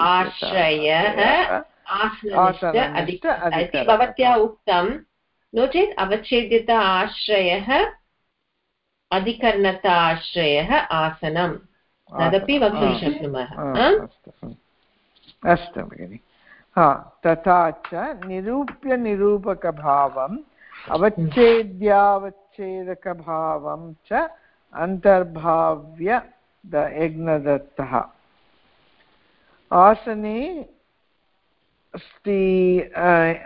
आश्रयः अधिकरणता अधिकरणता। भवत्या उक्तं नो चेत् अवच्छेद्यता आश्रयः अधिकरणताश्रयः आसनं तदपि वक्तुं शक्नुमः अस्तु भगिनि हा तथा च निरूप्यनिरूपकभावम् अवच्छेद्यावच्छेदकभावं च अन्तर्भाव्य यज्ञदत्तः। आसने अस्ति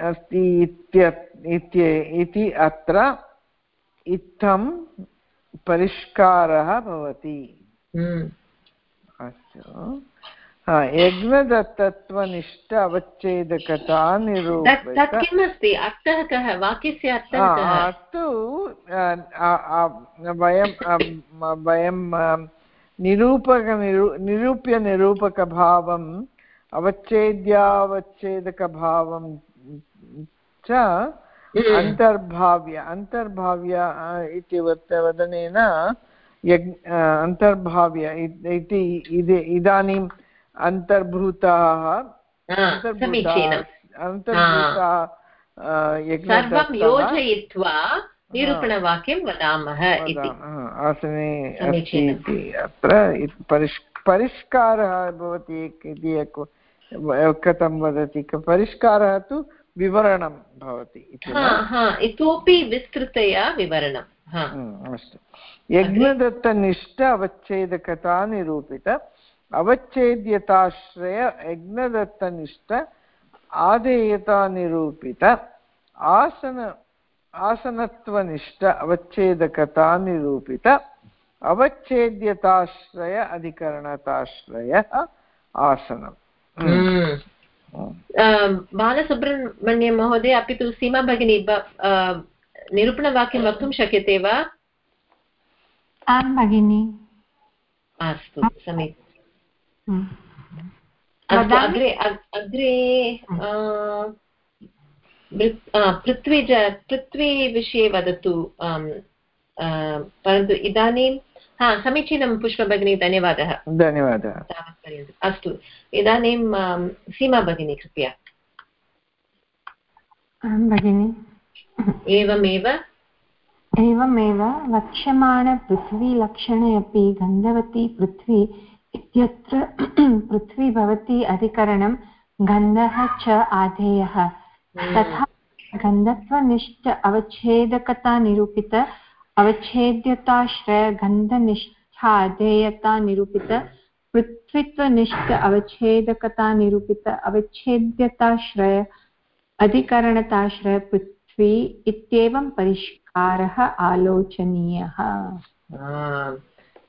अस्ति इति अत्र इत्थं परिष्कारः भवति। हम्म। अस्तु। यज्ञदत्तत्वनिष्ठ अवच्छेदकता किमस्ति? अर्थः कः? वाक्यस्य अर्थः तु वयं वयं निरूपकनिरू निरूप्यनिरूपकभावम् अवच्छेद्यावच्छेदकभावं च हम्म। अन्तर्भाव्य अन्तर्भाव्य इति वदनेन यज् अन्तर्भाव्य इति इदानीम् अन्तर्भूताः अन्तर्भूता योजयित्वा निरूपणवाक्यं वदामः आसने अस्ति इति। अत्र परिष् परिष्कारः भवति इति कथं वदति? परिष्कारः तु विवरणं भवति इतोपि विस्तृतया विवरणम् अस्तु। यज्ञदत्तनिष्ठ अवच्छेदकता निरूपित अवच्छेद्यताश्रय यज्ञदत्तनिष्ठ आदेयतानिरूपित आसन आसनत्वनिष्ठ अवच्छेदकता निरूपित अवच्छेद्यताश्रय अधिकरणताश्रयः आसनम्। हम्म। बालसुब्रह्मण्यं महोदय अपि तु सीमा भगिनी निरूपणवाक्यं वक्तुं शक्यते वा? आं भगिनि। अस्तु समीचीनम् अग्रे अग्रे पृथ्वी पृथ्वीविषये वदतु परन्तु इदानीं हा समीचीनं पुष्पभगिनी धन्यवादः। धन्यवादः। अस्तु इदानीं सीमा भगिनी कृपया। भगिनि। एवमेव? एवमेव वक्ष्यमाणपृथ्वीलक्षणे अपि गन्धवती पृथ्वी इत्यत्र पृथ्वी भवति अधिकरणं गन्धः च आधेयः। तथा गन्धत्वनिष्ठ अवच्छेदकतानिरूपित अवच्छेद्यताश्रयगन्धनिष्ठाधेयतानिरूपित पृथ्वीत्वनिष्ठ अवच्छेदकतानिरूपित अवच्छेद्यताश्रय अधिकरणताश्रय पृथ्वी इत्येवं परिष्कारः आलोचनीयः।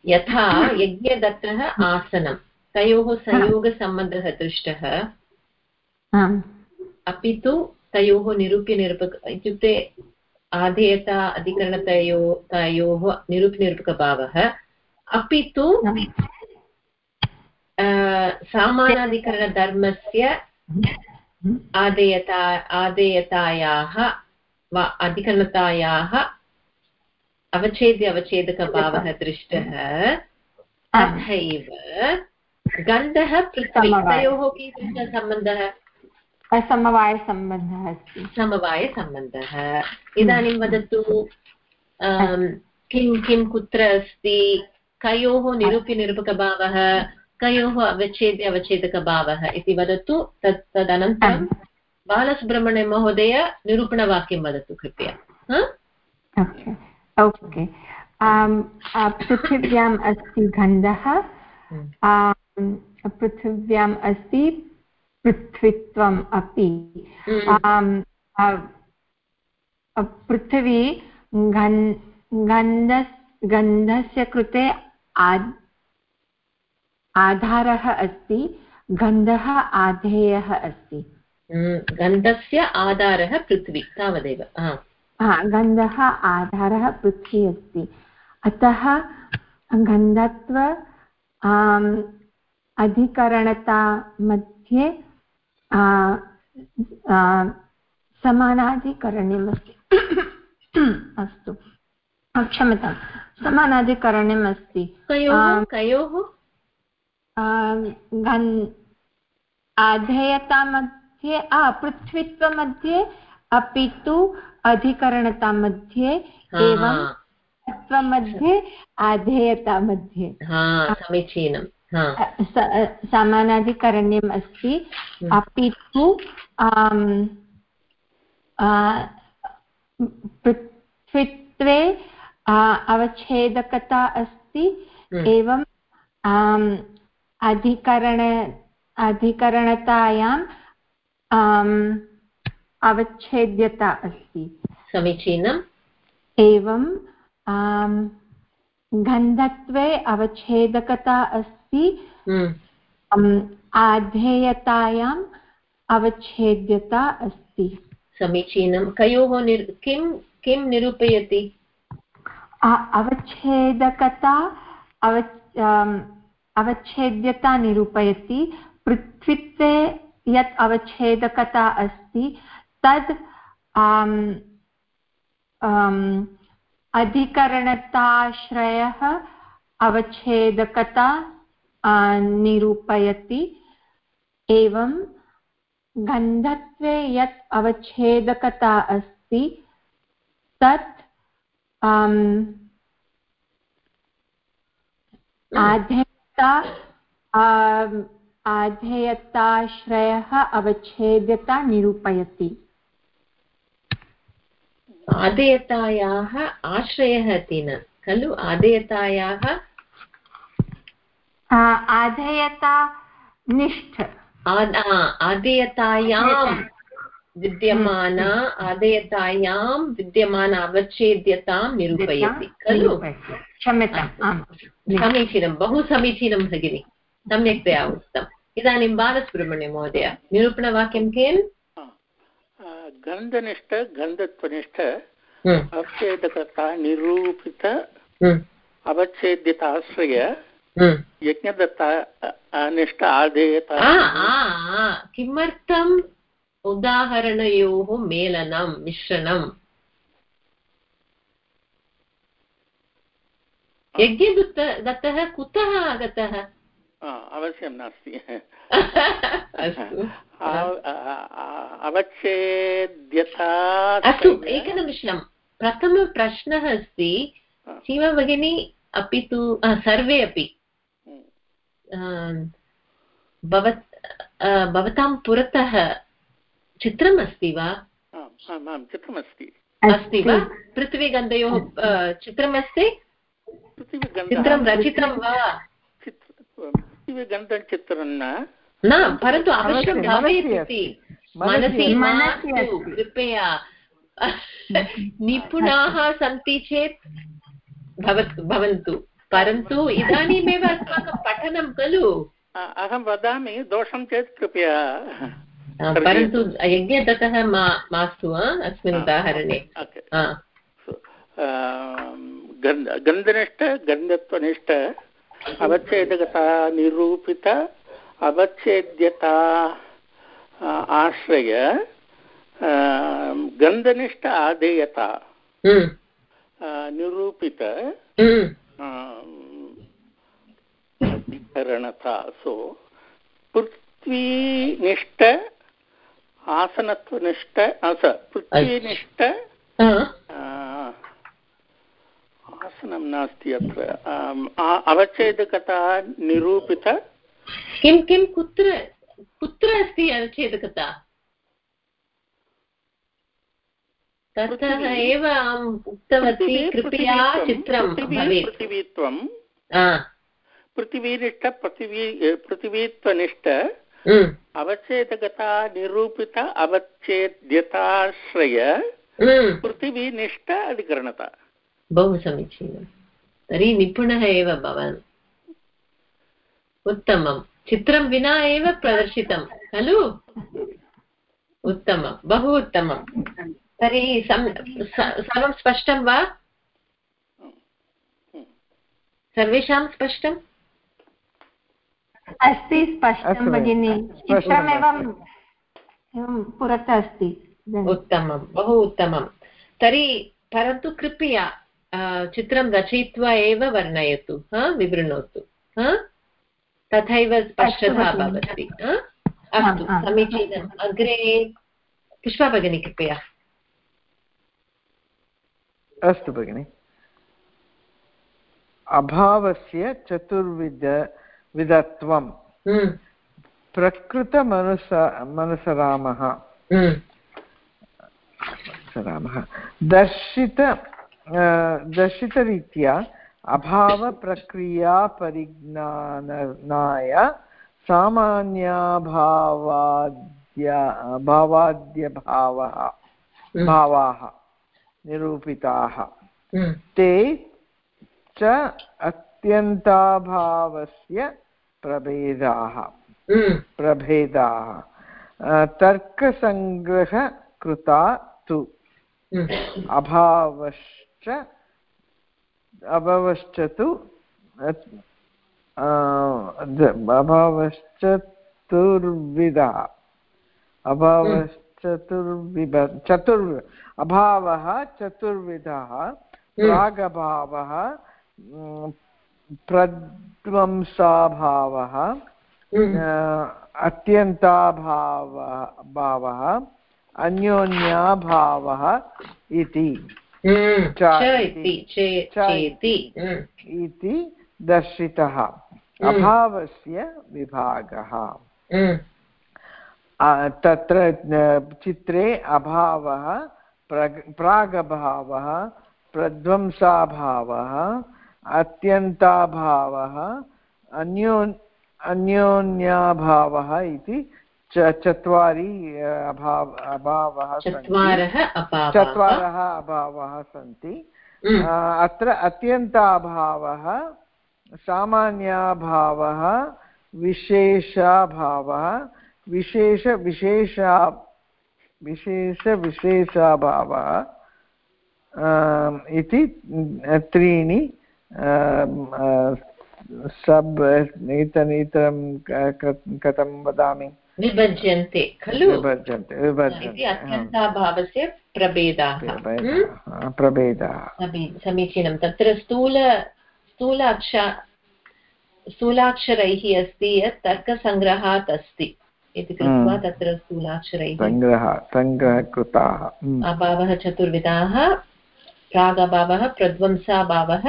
यथा यज्ञदत्तः आसनं तयोः संयोगसम्बन्धः दृष्टः। अपि तु तयोः निरूप्यनिरूपक इत्युक्ते आधेयता अधिकरणतयो तयोः निरूप्यनिरूपकभावः अपि तु सामानाधिकरणधर्मस्य आदेयता आदेयतायाः वा अधिकरणतायाः अवच्छेद्य अवच्छेदकभावः दृष्टः। तथैव गन्धः पृथ्वी तयोः कीदृशः सम्बन्धः समवायसम्बन्धः अस्ति। समवायसम्बन्धः इदानीं वदतु किं किं कुत्र अस्ति? कयोः निरूप्यनिरूपकभावः? कयोः अवच्छेद्य अवच्छेदकभावः? इति वदतु। तत् तदनन्तरं बालसुब्रह्मण्यमहोदय निरूपणवाक्यं वदतु कृपया। ओके। पृथिव्याम् अस्ति गन्धः। हम्म। पृथिव्याम् अस्ति पृथ्वीत्वम् अपि हम्म। पृथिवी गन् गन्ध गन्धस्य कृते आधारः अस्ति गन्धः आधेयः अस्ति हम्म। गन्धस्य आधारः पृथ्वी तावदेव हा गन्धः आधारः पृथ्वी अस्ति अतः गन्धत्व अधिकरणता मध्ये समानाधिकरण्यमस्ति अस्तु। क्षम्यतां। समानाधिकरण्यम् अस्ति कयोः? आधेयता मध्ये पृथ्वीत्वमध्ये अपि तु अधिकरणता मध्ये एवं गन्धत्वमध्ये आधेयता मध्ये समीचीनं समानाधिकरण्यम् अस्ति। हम्म। अपि तु पृथ्वीत्वे अवच्छेदकता अस्ति। हम्म। एवं अधिकरण अधिकरणतायाम् अवच्छेद्यता अस्ति। समीचीनम्। एवं गन्धत्वे अवच्छेदकता अस्ति हम्म। आधेयतायाम् अवच्छेद्यता अस्ति। समीचीनं। कयोः निर् किं किं निरूपयति? अवच्छेदकता अव अवच्छेद्यता निरूपयति। पृथ्वीत्वे यत् अवच्छेदकता अस्ति तद् अधिकरणताश्रयः अवच्छेदकता निरूपयति एवं गन्धत्वे यत् अवच्छेदकता अस्ति, तत् आधेयता आधेयताश्रयः अवच्छेद्यता निरूपयति। आदेयतायाः आश्रयः इति न, खलु? आदेयतायाः आधेयता निष्ठ। आदेयतायां विद्यमान आदेयतायां विद्यमान अवच्छेद्यतां निरूपयति खलु? क्षम्यताम् समीचीनं बहु समीचीनं भगिनि। सम्यक्तया उक्तम् इदानीं बालसुब्रह्मण्यं महोदय निरूपणवाक्यं केन् गन्धनिष्ठ गन्धत्वनिष्ठ हम्म। अवच्छेदकता निरूपित हम्म। अवच्छेद्यताश्रय हम्म। यज्ञदत्ता निष्ठ आधेयता किमर्थम् उदाहरणयोः मेलनं मिश्रणम् यज्ञदत्त दत्तः कुतः आगतः अवश्यं नास्ति अवच्छेद्यथा अस्तु एकनिमिषं प्रथमप्रश्नः अस्ति सीमा भगिनी अपि तु सर्वे अपि भवत् भवतां पुरतः चित्रम् अस्ति वा चित्रमस्ति। अस्ति वा? पृथ्वीगन्धयोः चित्रमस्ति? चित्रं रचितं वा? न परन्तु अवश्यं भवेत् इति मनसि मास्तु कृपया। निपुणाः सन्ति चेत् भवत् भवन्तु। परन्तु इदानीमेव अस्माकं पठनं खलु। अहं वदामि दोषं चेत् कृपया परन्तु यज्ञतः मा मास्तु अस्मिन् उदाहरणे। गन्धनिष्ठ गन्धत्वनिष्ठ अवच्छेदकता निरूपित अवच्छेद्यता आश्रय गन्धनिष्ठ आधेयता हम्म। निरूपित अधिकरणता हम्म। सो पृथ्वीनिष्ठ आसनत्वनिष्ठ पृथ्वीनिष्ठ आसनं नास्ति अत्र। अवच्छेदकता निरूपित। किं किं कुत्र कुत्र अस्ति अवच्छेदकता? ततः एव अहम् उक्तवती कृपया चित्रं पृथिवीत्वं। पृथिवीनिष्ठ पृथिवी पृथिवीत्वनिष्ठ। अवच्छेदकता निरूपित अवच्छेद्यताश्रय। पृथिवीनिष्ठ अधिकरणता। बहु समीचीनं। तर्हि निपुणः एव भवान्। उत्तमं। चित्रं विना एव प्रदर्शितं खलु? उत्तमं। बहु उत्तमं तर्हि सर्वं स्पष्टं वा? सर्वेषां स्पष्टम् अस्ति स्पष्टं भगिनि। चित्रमेव पुरतः अस्ति। उत्तमं बहु उत्तमं। तर्हि परन्तु कृपया चित्रं रचयित्वा एव वर्णयतु विवृणोतु तथैव स्पष्टता भवति अस्तु समीचीनम्। अग्रे पुष्पा भगिनी कृपया। अस्तु भगिनि। अभावस्य चतुर्विध विधत्वं। हम्म, प्रकृतमनुस मनुसरामः। हम्म, अनुसरामः दर्शित दर्शितरीत्या अभावप्रक्रियापरिज्ञानाय सामान्याभावाद्य भावाद्यभावः हम्म, भावाः। निरूपिताः। हम्म, ते च अत्यन्ताभावस्य प्रभेदाः। हम्म, प्रभेदाः। तर्कसङ्ग्रहकृता तु। हम्म, अभावश्च अभावश्च तु अ, द- अभावश्चतुर्विध चतुर् अभावः चतुर्विधः प्रागभावः म, प्रध्वंसाभावः हम्म, अत्यन्ताभाव भावः अन्योन्याभावः इति। हम्म, इति। हम्म, दर्शितः। अभावस्य विभागः। हम्म, तत्र चित्रे अभावः प्रग प्रागभावः प्रध्वंसाभावः अत्यन्ताभावः अन्यो अन्योन्याभावः इति च चत्वारि अभाव अभावः चत्वारः अभावः। सन्ति। हम्म, अत्र अत्यन्ताभावः सामान्याभावः विशेषाभावः विशेषविशेषा विशेषविशेषाभावः अम्, इति त्रीणि अम्, अ, सब् क- कथं वदामि? विभज्यन्ते खलु? विभज्यन्ते विभज्यन्ते अत्यन्ताभावस्य प्रभेदाः? प्रभेदः प्रभेदः। समी- समीचीनं। तत्र स्थूल स्थूल अक्षा स्थूलाक्षरैः अस्ति यत् तर्कसङ्ग्रहात् अस्ति। इति कृत्वा हम्म। तत्र स्थूलाक्षरैः सङ्ग्रह सङ्ग्रहकृताः हम्म। अभावः चतुर्विधाः प्रागभावः प्रध्वंसाभावः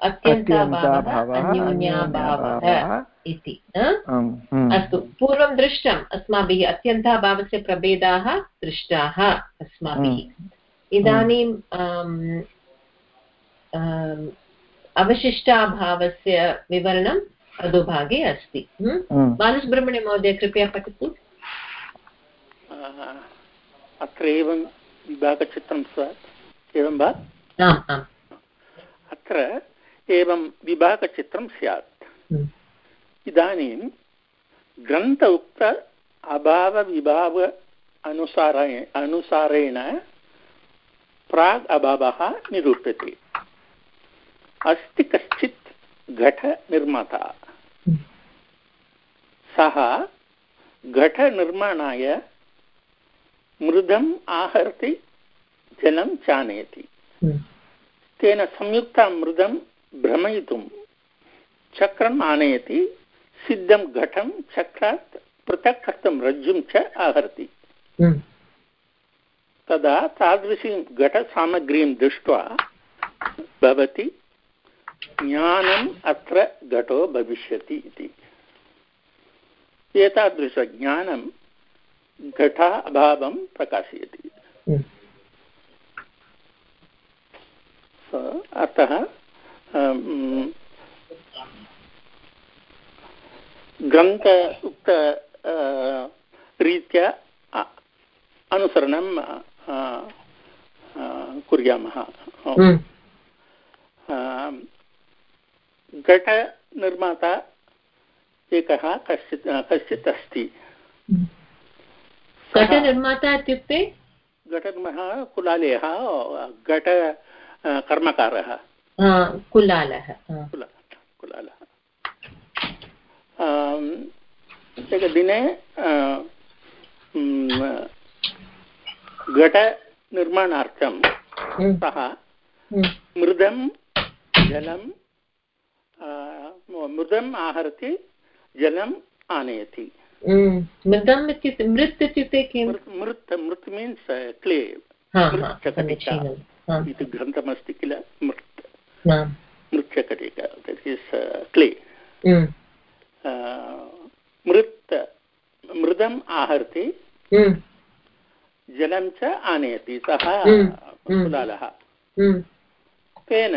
अत्यन्ताभावः अन्योन्याभावः इति हम्म। अस्तु पूर्वं दृष्टम् अस्माभिः अत्यन्ताभावस्य प्रभेदाः दृष्टाः अस्माभिः आम्, अवशिष्टाभावस्य विवरणम् अधोभागे अस्ति। हम्म? हम्म। बालसुब्रह्मण्य महोदय कृपया पठतु। अत्र एवं विभागचित्रं स्यात् एवं वा? आम् आम्। अत्र एवं विभागचित्रं स्यात्। इदानीं ग्रन्थ उक्त अभावविभाव अनुसारे अनुसारेण प्राग् अभावः निरूप्यते। अस्ति कश्चित् घटनिर्माता। सः घटनिर्माणाय मृदम् आहर्ति जलं चानयति। हम्म, तेन संयुक्तं मृदं भ्रमयितुं चक्रम् आनयति सिद्धं घटं चक्रात् पृथक् कर्तुं रज्जुं च आहरति। हम्म, तदा तादृशीं घटसामग्रीं दृष्ट्वा भवति ज्ञानम् अत्र घटो भविष्यति इति। एतादृशज्ञानं घटाभावं प्रकाशयति। हम्म, स अतः अम्, ग्रन्थ उक्त अ, रीत्या अनुसरणं अ, अ, कुर्यामः। हम्म, घटनिर्माता एकः कश्चित् कश्चित् अस्ति घटनिर्माता इत्युक्ते? घटनिर्माः कुलालयः घट कर्मकारः। कुलालः कुलालः। एकदिने घटनिर्माणार्थं हम्म, सः हम्म, मृदं जलं मृदम् आहरति जलम् आनयति। हम्म, मृदम् इत्युक्ते मृत् इत्युक्ते किं मृत् मृत् मृत् मीन्स् क्ले हा हा मृच्छकटिका इति ग्रन्थमस्ति किल? मृत्। मृच्छकटिका दट् इस् क्ले मृत् मृदम् आहर्ति जलं च आनयति। सः कुलालः। तेन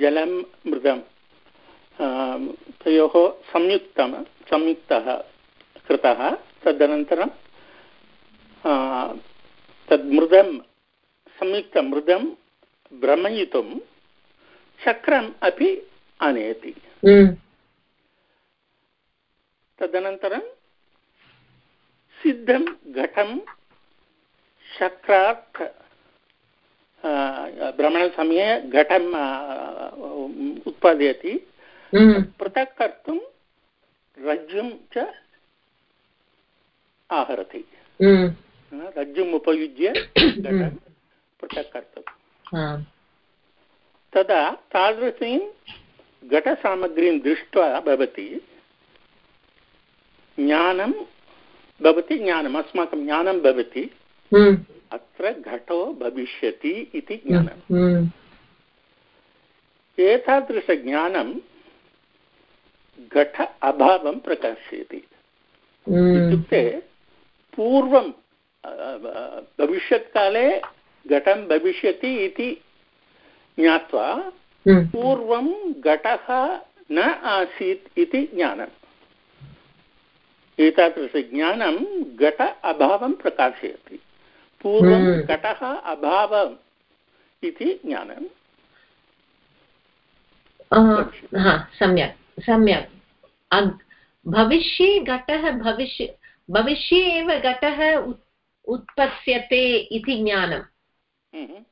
जलं मृदं तयोः संयुक्तं संयुक्तः कृतः तदनन्तरं तद् मृदं संयुक्तं मृदं भ्रमयितुं चक्रम् अपि आनयति। तदनन्तरं सिद्धं घटं चक्रात् भ्रमणसमये घटम् उत्पादयति। पृथक् कर्तुं रज्जुं च आहरति। रज्जुम् उपयुज्य घटं पृथक् कर्तुं तदा तादृशीं घटसामग्रीं दृष्ट्वा भवति ज्ञानं भवति ज्ञानम् अस्माकं ज्ञानं भवति अत्र घटो भविष्यति इति ज्ञानम्। एतादृशज्ञानं घट अभावं प्रकाशयति। इत्युक्ते पूर्वं भविष्यत्काले घटं भविष्यति इति ज्ञात्वा पूर्वं घटः न आसीत् इति ज्ञानम् एतादृशज्ञानं घट अभावं प्रकाशयति। पूर्वं हम्म। घटः अभावम् इति ज्ञानम् सम्यक्। सम्यक्। भविष्ये घटः भविष्य भविष्ये एव घटः उत्पत्स्यते इति ज्ञानम्। हम्म।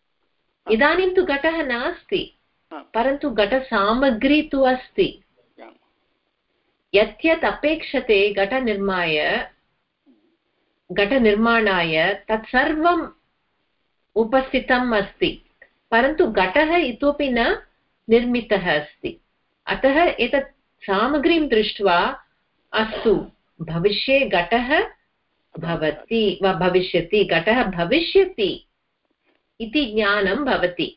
इदानीं तु घटः नास्ति परन्तु घटसामग्री तु अस्ति। यत् अपेक्षते घटनिर्माय घटनिर्माणाय तत्सर्वम् उपस्थितम् अस्ति परन्तु घटः इतोपि न निर्मितः अस्ति। अतः एतत् सामग्रीं दृष्ट्वा अस्तु भविष्ये घटः भवति वा भविष्यति घटः भविष्यति इति ज्ञानं भवति।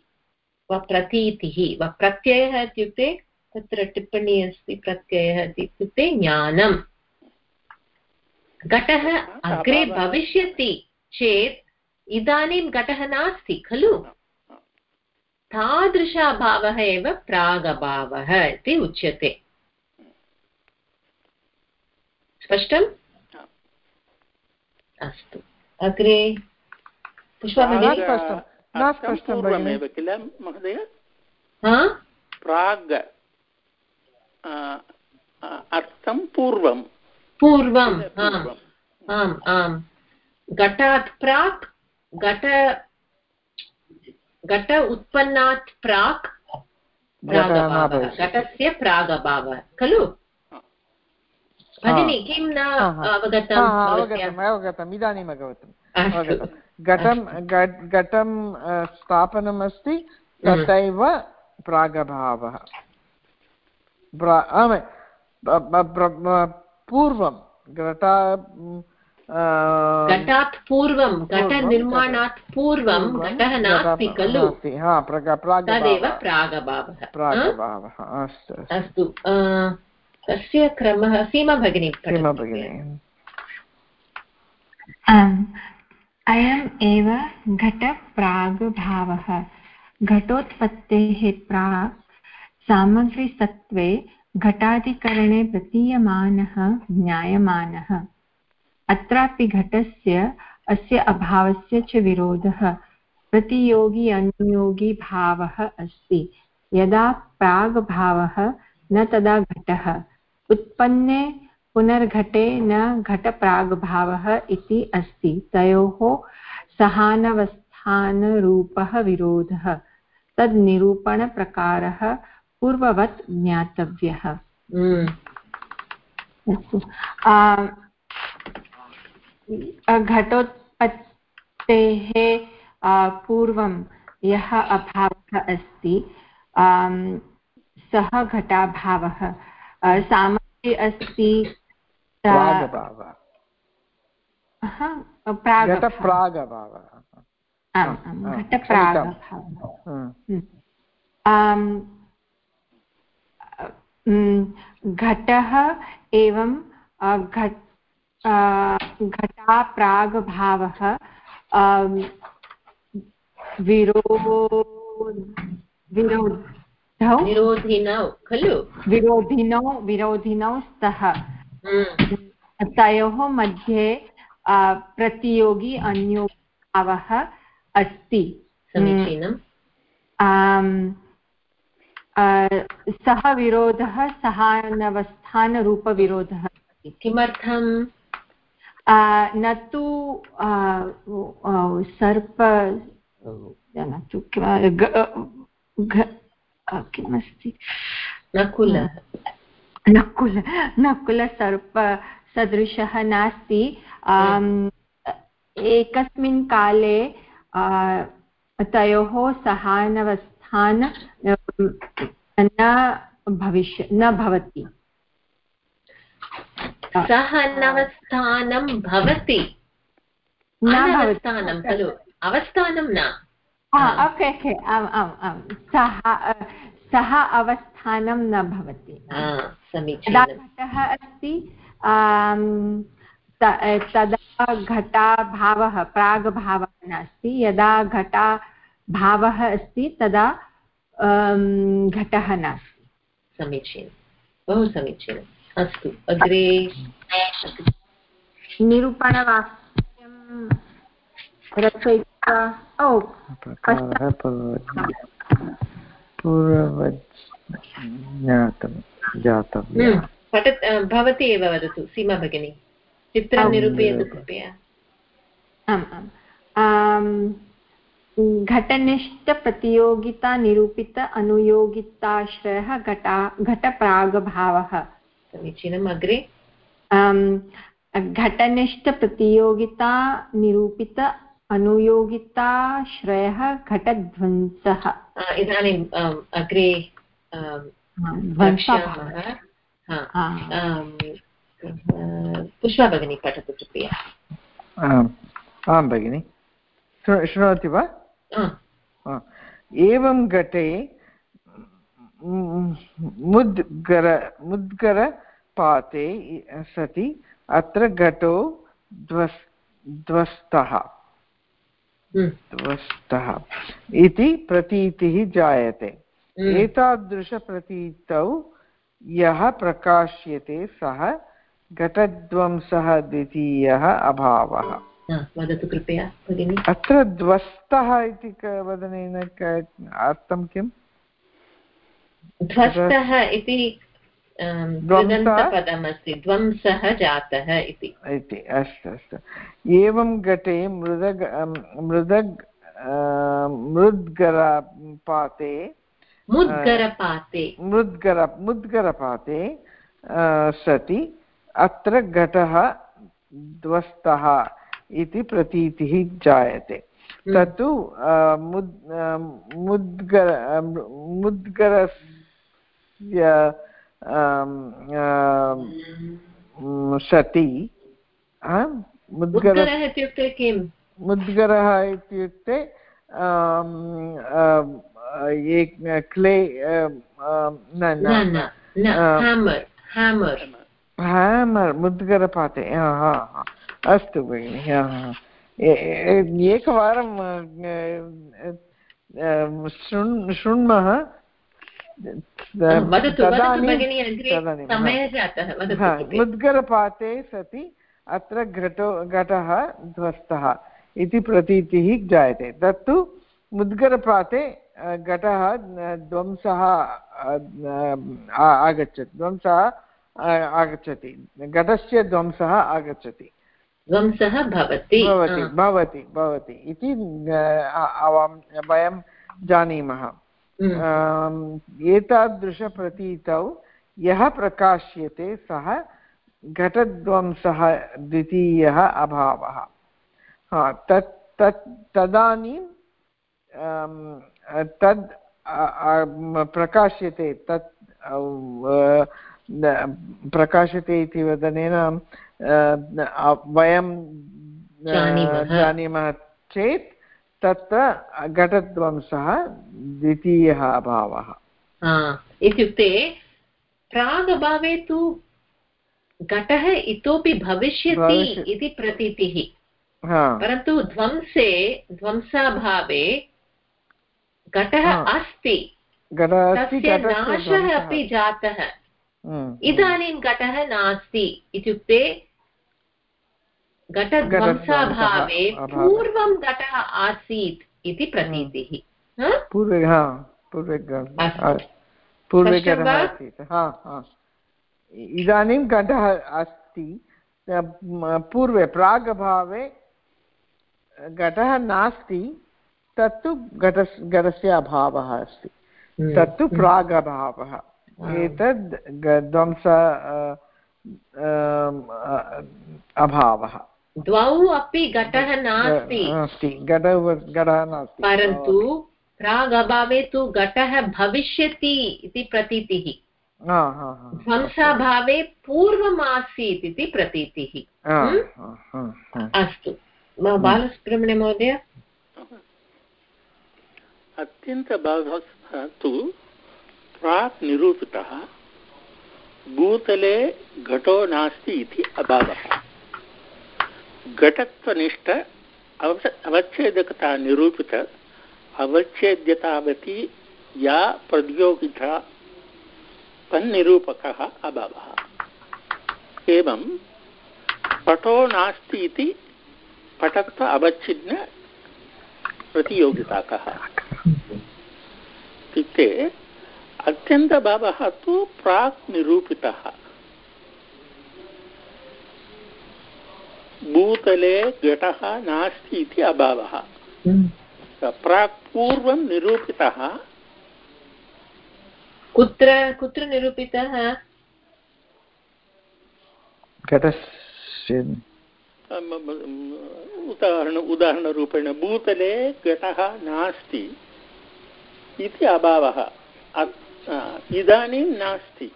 वा प्रतीतिः वा प्रत्ययः इत्युक्ते तत्र टिप्पणी अस्ति प्रत्ययः इत्युक्ते ज्ञानम्। घटः अग्रे भविष्यति चेत् इदानीं घटः नास्ति खलु? तादृश अभावः एव प्रागभावः इति उच्यते। स्पष्टम्? अस्तु। अग्रे पुष्पमेव किल महोदय? प्राग् अर्थं पूर्वं। पूर्वम् आम् आम्। घटात् प्राक् घट घट उत्पन्नात् प्राक् घटस्य प्रागभावः खलु? भगिनि किं न अवगतम् अवगतम् इदानीम् अवगतम्। घटं घटं स्थापनम् अस्ति तथैव प्रागभावः। पूर्वं घटा घटात् पूर्वं घटनिर्माणात् पूर्वं घटः नास्ति खलु। तदेव प्रागभावः। प्रागभावः अस्तु अस्तु। कस्य क्रमः सीमा भगिनी सीमा भगिनी अयम् एव घटप्रागभावः। घटोत्पत्तेः प्राक् सामग्रीसत्त्वे घटादिकरणे प्रतीयमानः ज्ञायमानः अत्रापि घटस्य अस्य अभावस्य च विरोधः। प्रतियोगी अनुयोगी भावः अस्ति। यदा प्राग्भावः न तदा घटः। उत्पन्ने पुनर्घटे न घटप्राग्भावः इति अस्ति। तयोः सहानवस्थानरूपः विरोधः। तद्निरूपणप्रकारः पूर्ववत् ज्ञातव्यः। हम्म। अस्तु। घटोत्पत्तेः पूर्वं यः अभावः अस्ति सः घटाभावः। सामग्री अस्ति घटः एवं घट घटा प्राग्भावः विरो विरोधौ विरोधिनौ खलु? विरोधिनौ विरोधिनौ स्तः। हम्म। तयोः मध्ये प्रतियोगी अन्योभावः अस्ति। समीचीनम्। सः विरोधः सहानवस्थानरूपविरोधः किमर्थं न तु सर्प जानातु किमस्ति नकुलः। नकुल नकुलसर्प सदृशः नास्ति। एकस्मिन् काले तयोः सहानवस्थान न भविष्य न भवति। सहनवस्थानं भवति। अवस्थानं खलु। अवस्थानं न। ओके ओके आम् आम् आम्। सः सः अवस्थानं न भवति। घटः अस्ति तदा घटाभावः प्राग्भावः नास्ति। यदा घटा भावः अस्ति तदा घटः नास्ति। समीचीनं बहु समीचीनम्। अस्तु अग्रे निरूपणवाक्यं रचयित्वा ओ हम्म, पठत् भवती एव वदतु सीमा भगिनी। चित्रं निरूपयतु कृपया। आम् आम्। घटनिष्ठप्रतियोगिता निरूपित अनुयोगिताश्रयः घटा घटप्रागभावः। समीचीनम् अग्रे? घटनिष्ठप्रतियोगिता निरूपित अनुयोगिताश्रयः घटध्वंसः। इदानीम् अग्रे पुष्पा भगिनी पठतु कृपया। आं भगिनि। शृणोति वा? एवं घटे मुद्गर मुद्गरपाते सति अत्र घटो ध्वस् ध्वस्तः। हम्म। ध्वस्तः। इति प्रतीतिः जायते। हम्म। एतादृशप्रतीतौ यः प्रकाश्यते सः घटध्वंसः द्वितीयः अभावः। वदतु कृपया भगिनि। अत्र ध्वस्तः इति वदनेन अर्थं किम्? ध्वस्तः इति पदमस्ति ध्वंसः? जातः इति। अस्तु अस्तु। एवं घटे मृदग मृदग् मृद्गरपाते मुद्गरपाते। मृद्गर मुद्गरपाते सति। अत्र घटः ध्वस्तः इति प्रतीतिः जायते। हम्म। तत्तु मुद्गर मुद्गरस्य सति मुद्गरः इत्युक्ते किं मुद्गरः इत्युक्ते क्ले न हेमर् मुद्गरपाते अस्तु भगिनि एकवारं शृण्मः मुद्गरपाते सति अत्र घटो घटः ध्वस्तः इति प्रतीतिः जायते। तत्तु मुद्गरपाते घटः ध्वंसः आगच्छति। ध्वंसः आगच्छति। घटस्य ध्वंसः आगच्छति। ध्वंसः भवति भवति भवति भवति इति वयं जानीमः। एतादृशप्रतीतौ यः प्रकाश्यते सः घटध्वंसः द्वितीयः अभावः। तत् तत् तदानीं तद् प्रकाश्यते तत् प्रकाशते इति वदनेन वयं जानीमः चेत् तत्र घटध्वंसः द्वितीयः अभावः। इत्युक्ते प्रागभावे तु घटः इतोपि भविष्यति इति प्रतीतिः। परन्तु ध्वंसे ध्वंसाभावे घटः अस्ति। तस्य नाशः अपि जातः। हम्म, इदानीं घटः नास्ति। इत्युक्ते घटध्वंसाभावे पूर्वं घटः आसीत् इति प्रतीतिः। इदानीं घटः अस्ति। पूर्वे प्रागभावे घटः नास्ति तत्तु घटस् घटस्य अभावः अस्ति। हम्म। तत्तु प्रागभावः। एतद् ध्वंस अभावः। द्वौ अपि घटः नास्ति। घटः नास्ति। परन्तु प्रागभावे तु घटः भविष्यति इति प्रतीतिः। ध्वंसाभावे पूर्वम् आसीत् इति प्रतीतिः। अस्तु। बालसुब्रह्मण्य महोदय। अत्यन्तभागः तु प्राक् निरूपितः भूतले घटो नास्ति इति अभावः। घटत्वनिष्ठ अवच्छेदकता निरूपित अवच्छेद्यतावती या प्रतियोगिता तन्निरूपकः अभावः। एवं पटो नास्ति इति पटत्व अवच्छिन्न प्रतियोगिताकः। इत्युक्ते अत्यन्तभावः तु प्राक् निरूपितः। भूतले घटः नास्ति इति अभावः। हम्म। प्राक् पूर्वं निरूपितः। कुत्र कुत्र निरूपितः? उदाहरण उदाहरणरूपेण भूतले घटः नास्ति इति अभावः। इदानीं नास्ति।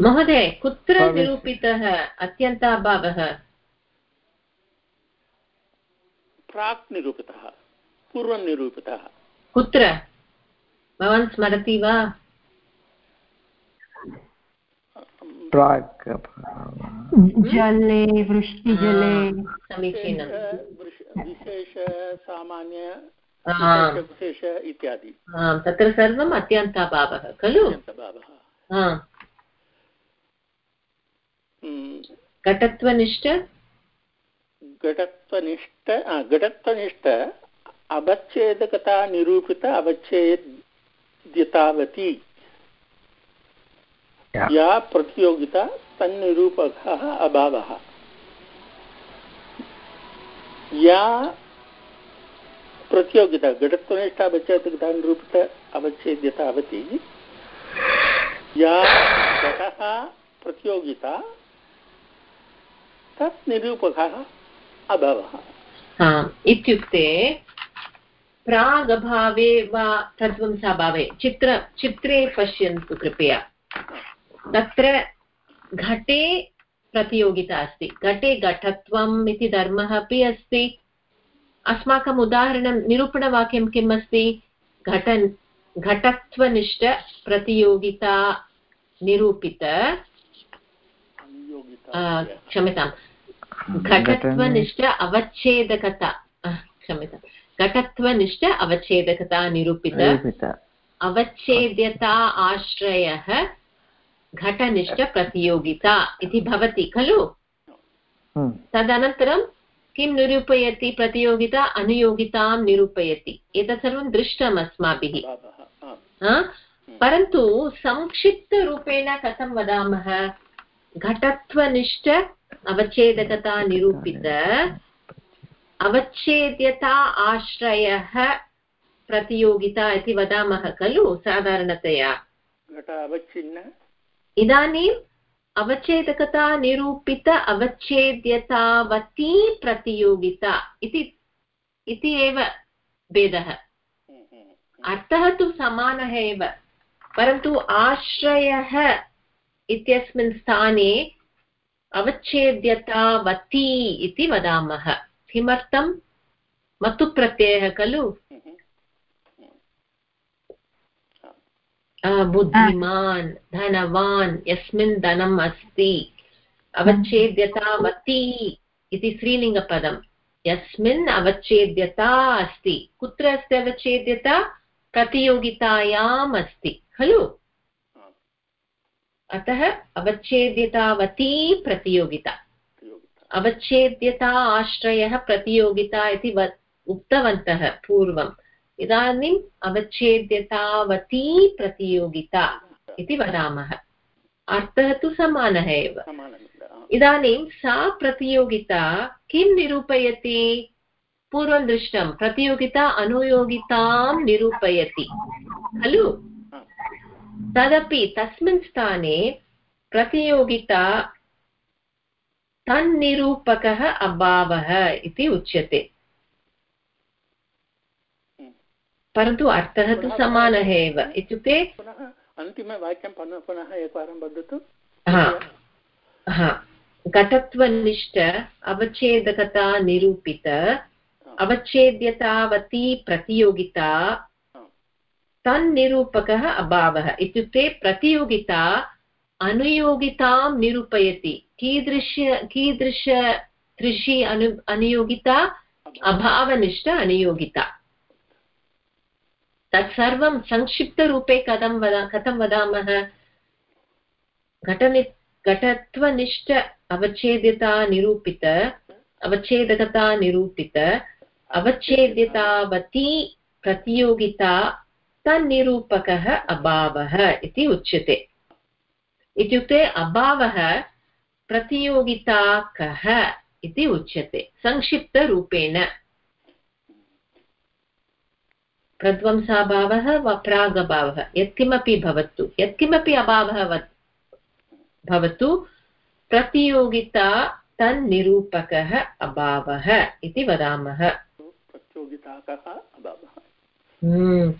महोदय कुत्र निरूपितः अत्यन्ताभावः? प्राक् निरूपितः पूर्वं निरूपितः। कुत्र? भवान् स्मरति वा? प्राक् जले वृष्टिजले। समीचीनं विशेषसामान्य विशेष इत्यादि। तत्र सर्वम् अत्यन्ताभावः खलु? घटत्वनिष्ठ? घटत्वनिष्ठ घटत्वनिष्ठ अवच्छेदकता निरूपित अवच्छेद द्यतावती या प्रतियोगिता तन्निरूपकः अभावः। या प्रतियोगिता घटत्वनिष्ठा अवच्छेदकता निरूपित अवच्छेद्यतावती। या घटः प्रतियोगिता तत् निरूपकः अभावः इत्युक्ते प्रागभावे वा तद्वंसाभावे चित्र चित्रे पश्यन्तु कृपया। तत्र घटे प्रतियोगिता अस्ति। घटे घटत्वम् इति धर्मः अपि अस्ति। अस्माकम् उदाहरणं निरूपणवाक्यं किम् अस्ति? घट घटत्वनिष्ठ प्रतियोगिता निरूपित क्षम्यतां घटत्वनिष्ठ अवच्छेदकता क्षम्यताम् घटत्वनिष्ठ अवच्छेदकता निरूपित अवच्छेद्यता आश्रयः घटनिष्ठप्रतियोगिता इति भवति खलु हम्म। तदनन्तरं किं निरूपयति प्रतियोगिता अनुयोगितां निरूपयति एतत् सर्वं दृष्टम् अस्माभिः परन्तु संक्षिप्तरूपेण कथं वदामः घटत्वनिष्ठ अवच्छेदकता निरूपित। अवच्छेद्यता आश्रयः प्रतियोगिता इति वदामः खलु साधारणतया। इदानीम् अवच्छेदकता निरूपित अवच्छेद्यतावती प्रतियोगिता इति एव भेदः। अर्थः तु समानः एव। परन्तु आश्रयः इत्यस्मिन् स्थाने अवच्छेद्यतावती इति वदामः। किमर्थं? मतुप्रत्ययः खलु। बुद्धिमान्, धनवान्, यस्मिन् धनम् अस्ति। अवच्छेद्यतावती इति स्त्रीलिङ्गपदं। यस्मिन् अवच्छेद्यता अस्ति। कुत्र अस्ति अवच्छेद्यता? प्रतियोगितायाम् अस्ति। खलु? अतः अवच्छेद्यतावती प्रतियोगिता। अवच्छेद्यता आश्रयः प्रतियोगिता इति उक्तवन्तः पूर्वम्। इदानीम् अवच्छेद्यतावती प्रतियोगिता इति वदामः। अर्थः तु समानः एव। इदानीं सा प्रतियोगिता किं निरूपयति? पूर्वं दृष्टं प्रतियोगिता अनुयोगितां निरूपयति। खलु? तदपि तस्मिन् स्थाने प्रतियोगिता तन्निरूपकः अभावः इति उच्यते। परन्तु अर्थः तु समानः एव। इत्युक्ते अन्तिमवाक्यं पुनः एकवारं वदतु। हा। घटत्वनिष्ठ अवच्छेदकता निरूपित अवच्छेद्यतावती प्रतियोगिता तन्निरूपकः अभावः इत्युक्ते प्रतियोगिता अनुयोगितां निरूपयति। कीदृश कीदृश दृशि अनु, अनुयोगिता? अभावनिष्ठ अनुयोगिता। तत्सर्वं संक्षिप्तरूपे कथं वदा, कथं वदामः? घटनि, घटत्वनिष्ठ अवच्छेद्यता निरूपित, अवच्छेदकता निरूपित, अवच्छेद्यतावती प्रतियोगिता तन्निरूपकः अभावः इति उच्यते। इत्युक्ते अभावः प्रतियोगिता कः इति उच्यते संक्षिप्तरूपेण। प्रध्वंसाभावः वा प्रागभावः? यत्किमपि भवतु यत्किमपि अभावः भवतु। प्रतियोगिता तन्निरूपकः अभावः इति वदामः। हम्म।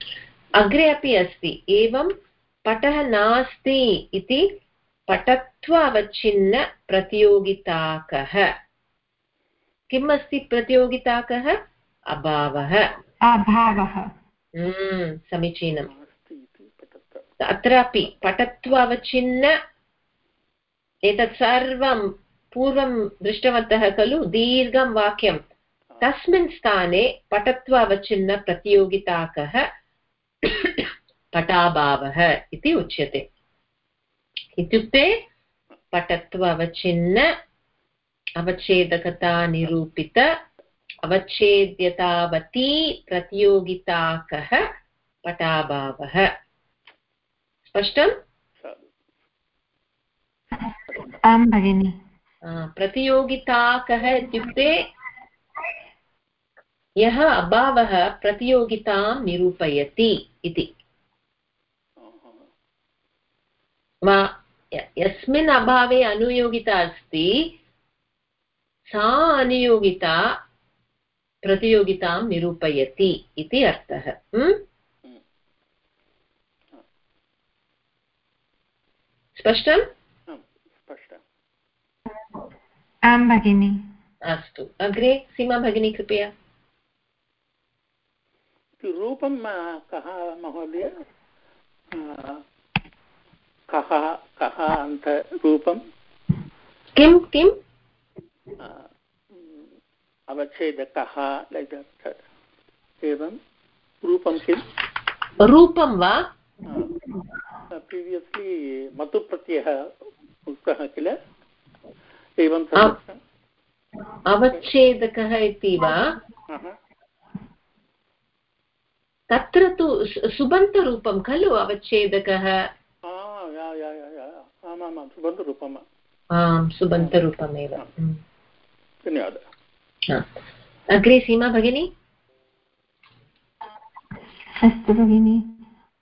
अग्रे अपि अस्ति। एवं पटः नास्ति इति पटत्व अवच्छिन्न प्रतियोगिताकः। किम् अस्ति प्रतियोगिताकः? अभावः। अभावः। हम्म, समीचीनम् अत्रापि अवच्छिन्न एतत् सर्वं पूर्वं दृष्टवन्तः खलु दीर्घं वाक्यं। तस्मिन् स्थाने अवच्छिन्न प्रतियोगिताकः पटाभावः इति उच्यते। इत्युक्ते पटत्व अवच्छिन्न अवच्छेदकता निरूपित अवच्छेद्यतावती प्रतियोगिता कः पटाभावः। स्पष्टम्? आं भगिनि। प्रतियोगिता कः इत्युक्ते यः अभावः प्रतियोगितां निरूपयति इति। यस्मिन् अभावे अनुयोगिता अस्ति सा अनुयोगिता प्रतियोगितां निरूपयति इति अर्थः। स्पष्टम्? आं भगिनि। अस्तु। अग्रे सीमा भगिनी कृपया। रूपं कः महोदय? कः कः अन्तरूपं किं किम् अवच्छेदकः एवं रूपं किम् रूपं वा? प्रीवियस्लि मतुप्रत्ययः उक्तः किल? एवं अवच्छेदकः इति वा? तत्र तु सुबन्तरूपं खलु अवच्छेदकः? आमामां सुबन्तरूपम्। आम् सुबन्तरूपमेव. धन्यवादः। अग्रे सीमा भगिनी? अस्तु भगिनि।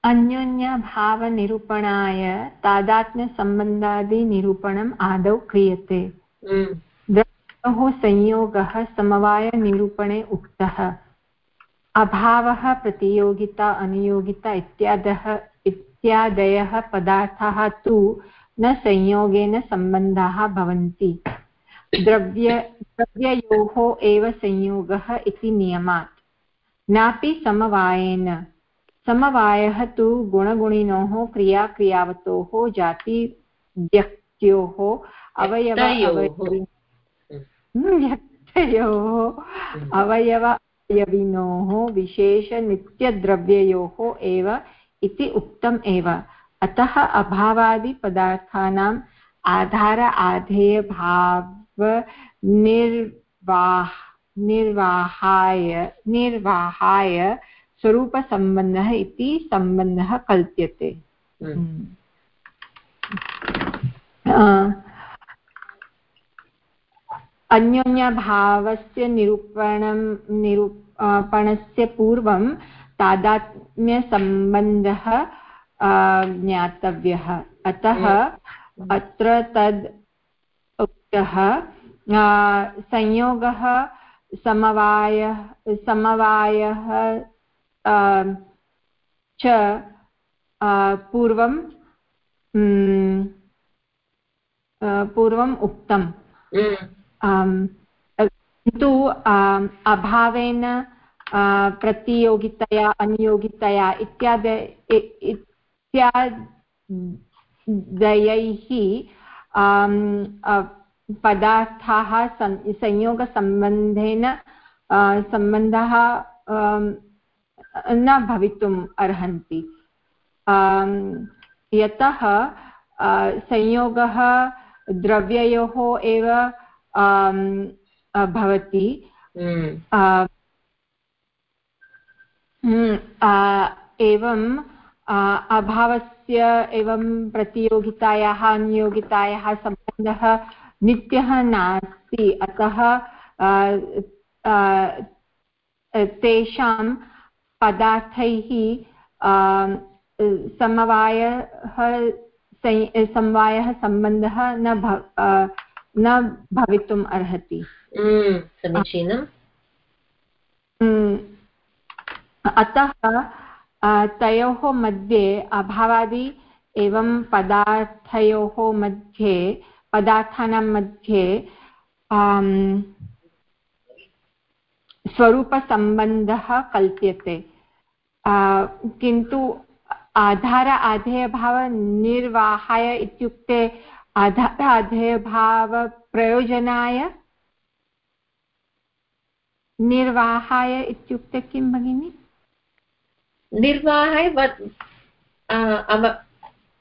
अन्योन्यभावनिरूपणाय तादात्म्यसम्बन्धादिनिरूपणम् आदौ क्रियते। द्वयोः संयोगः समवायनिरूपणे उक्तः। अभावः प्रतियोगिता अनुयोगिता इत्यादः इत्यादयः पदार्थाः तु न संयोगेन सम्बन्धाः भवन्ति। द्रव्य द्रव्ययोः एव संयोगः इति नियमात्। नापि समवायेन। समवायः तु गुणगुणिनोः क्रियाक्रियावतोः जातिव्यक्त्योः अवयव व्यक्तयोः। अवयव अवयविनोः विशेषनित्यद्रव्ययोः एव इति उक्तम् एव अतः अभावादिपदार्थानाम् आधार आधेयभाव निर्वाह निर्वाहाय निर्वाहाय स्वरूपसम्बन्धः इति सम्बन्धः कल्प्यते हम्म। अन्योन्यभावस्य निरूपणं निरूपणस्य पूर्वं तादात्म्यसम्बन्धः ज्ञातव्यः। अतः अत्र तद् उक्तः संयोगः समवायः समवायः च पूर्वं पूर्वम् उक्तम्। किन्तु अभावेन प्रतियोगितया, अनियोगितया इत्यादि इत्यादयैः पदार्थाः संयोगसम्बन्धेन सम्बन्धः न भवितुम् अर्हन्ति। यतः संयोगः द्रव्ययोः एव भवति हम्म। हम्म, एवं अभावस्य एवं प्रतियोगितायाः नियोगितायाः सम्बन्धः नित्यः नास्ति अतः तेषां पदार्थैः समवायः समवायः सम्बन्धः न भव न भवितुम् अर्हति। हम्म, समीचीनम्। हम्म, अतः तयोः मध्ये अभावादि एवं पदार्थयोः मध्ये पदार्थानां मध्ये स्वरूपसम्बन्धः कल्प्यते। किन्तु आधार आधेयभावनिर्वाहाय इत्युक्ते आधार आधेयभावप्रयोजनाय निर्वाहाय इत्युक्ते किं भगिनि? निर्वाहाय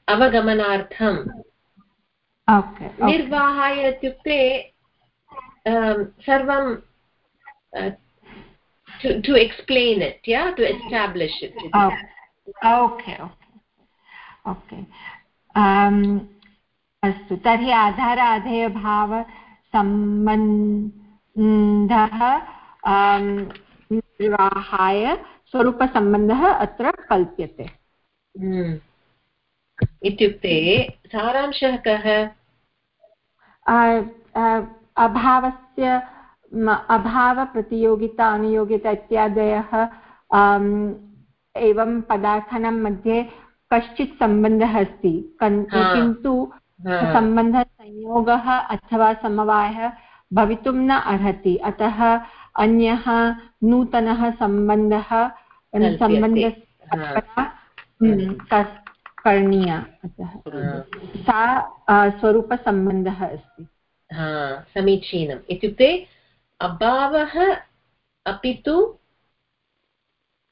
अवगमनार्थं निर्वाहाय इत्युक्ते सर्वं to explain it yeah to establish it. okay okay okay um अस्तु। तर्हि आधार अधेयभावसम्बन्धः विवाहाय स्वरूपसम्बन्धः अत्र कल्प्यते। हम्म। इत्युक्ते सारांशः कः? अभावस्य अभावप्रतियोगिता अनुयोगिता इत्यादयः एवं पदार्थानां मध्ये कश्चित् सम्बन्धः अस्ति। किन्तु सम्बन्धसंयोगः अथवा समवायः भवितुं न अर्हति। अतः अन्यः नूतनः सम्बन्धः सम्बन्धः हम्म, करणीया अतः। सा स्वरूपसम्बन्धः अस्ति। समीचीनम्। इत्युक्ते अभावः अपि तु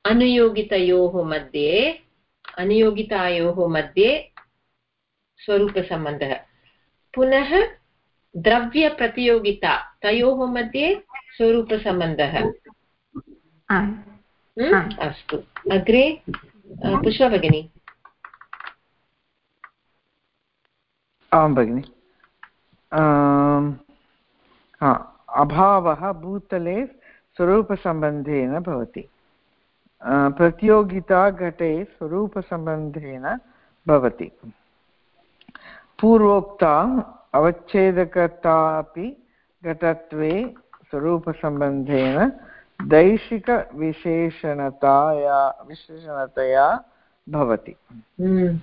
अनुयोगितयोः मध्ये अनुयोगितायोः मध्ये स्वरूपसम्बन्धः पुनः द्रव्यप्रतियोगिता तयोः मध्ये स्वरूपसम्बन्धः अस्तु। अग्रे पुष्पा भगिनी। आं भगिनि। अभावः भूतले स्वरूपसम्बन्धेन भवति। प्रतियोगिता घटे स्वरूपसम्बन्धेन भवति। पूर्वोक्ता अवच्छेदकता अपि घटत्वे स्वरूपसम्बन्धेन दैशिकविशेषणताया विशेषणतया भवति। हम्म।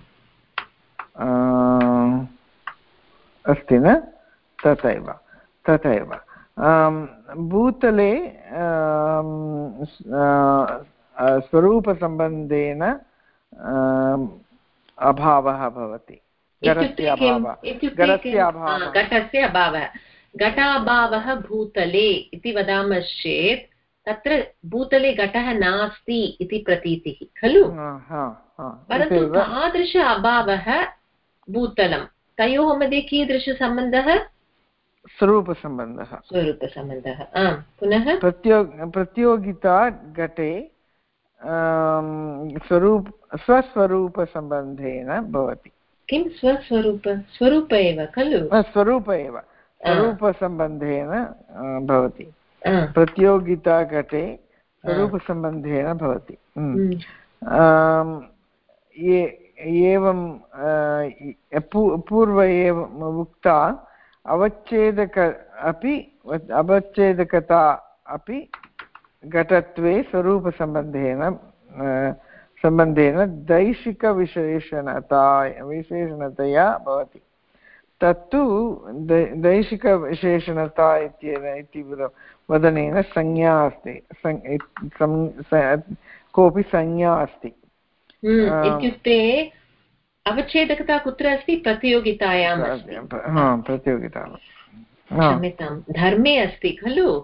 अस्ति न? तथैव तथैव। भूतले स्वरूपसम्बन्धेन अभावः भवति। घटस्य अभावः। घटाभावः भूतले इति वदामश्चेत् तत्र भूतले घटः नास्ति इति प्रतीतिः खलु? परन्तु तादृश अभावः भूतलं तयोः मध्ये कीदृशसम्बन्धः? स्वरूपसम्बन्धः। स्वरूपसम्बन्धः पुनः? प्रत्यो प्रतियोगिता घटे स्वरूप स्वस्वरूपसम्बन्धेन भवति। किं? स्वस्वरूप स्वरूप एव खलु स्वरूप एव स्वरूपसम्बन्धेन भवति. प्रतियोगिता घटे स्वरूपसम्बन्धेन भवति. एवं पूर्व एव उक्ता अवच्छेदक अपि अवच्छेदकता अपि घटत्वे स्वरूपसम्बन्धेन सम्बन्धेन दैशिकविशेषणता विशेषणतया भवति। तत्तु दैशिकविशेषणता इत्येन इति वदनेन संज्ञा अस्ति। कोऽपि संज्ञा अस्ति। हम्म, इत्युक्ते अवच्छेदकता कुत्र अस्ति? प्रतियोगितायाम् प्रतियोगिता। क्षम्यतां धर्मे अस्ति खलु?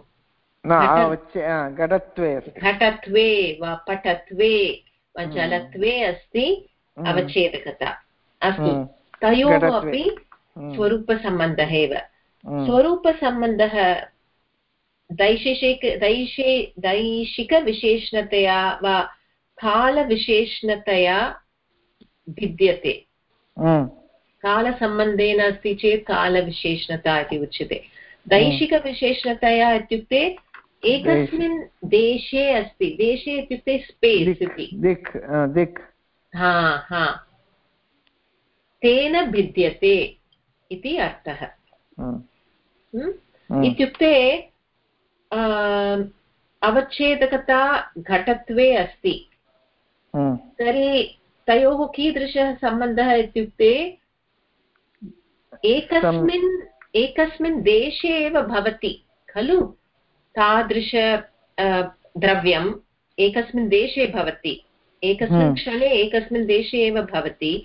घटत्वे वा पटत्वे। जलत्वे अस्ति हम्म। अवच्छेदकता। अस्तु। तयोः अपि स्वरूपसम्बन्धः एव। स्वरूपसम्बन्धः दैशिक दैशे दैशिकविशेषणतया वा कालविशेषणतया भिद्यते। कालसम्बन्धेन अस्ति चेत् कालविशेषणता इति उच्यते। दैशिकविशेषणतया इत्युक्ते एकस्मिन् देशे अस्ति। देशे इत्युक्ते स्पेस् इति। दिक् दिक्। हा हा। तेन भिद्यते इति अर्थः। इत्युक्ते अवच्छेदकता घटत्वे अस्ति। तर्हि तयोः कीदृशः सम्बन्धः इत्युक्ते एकस्मिन् एकस्मिन् देशे एव भवति खलु? तादृश द्रव्यम् एकस्मिन् देशे भवति एकस्मिन् हम्म। क्षणे एकस्मिन् देशे एव भवति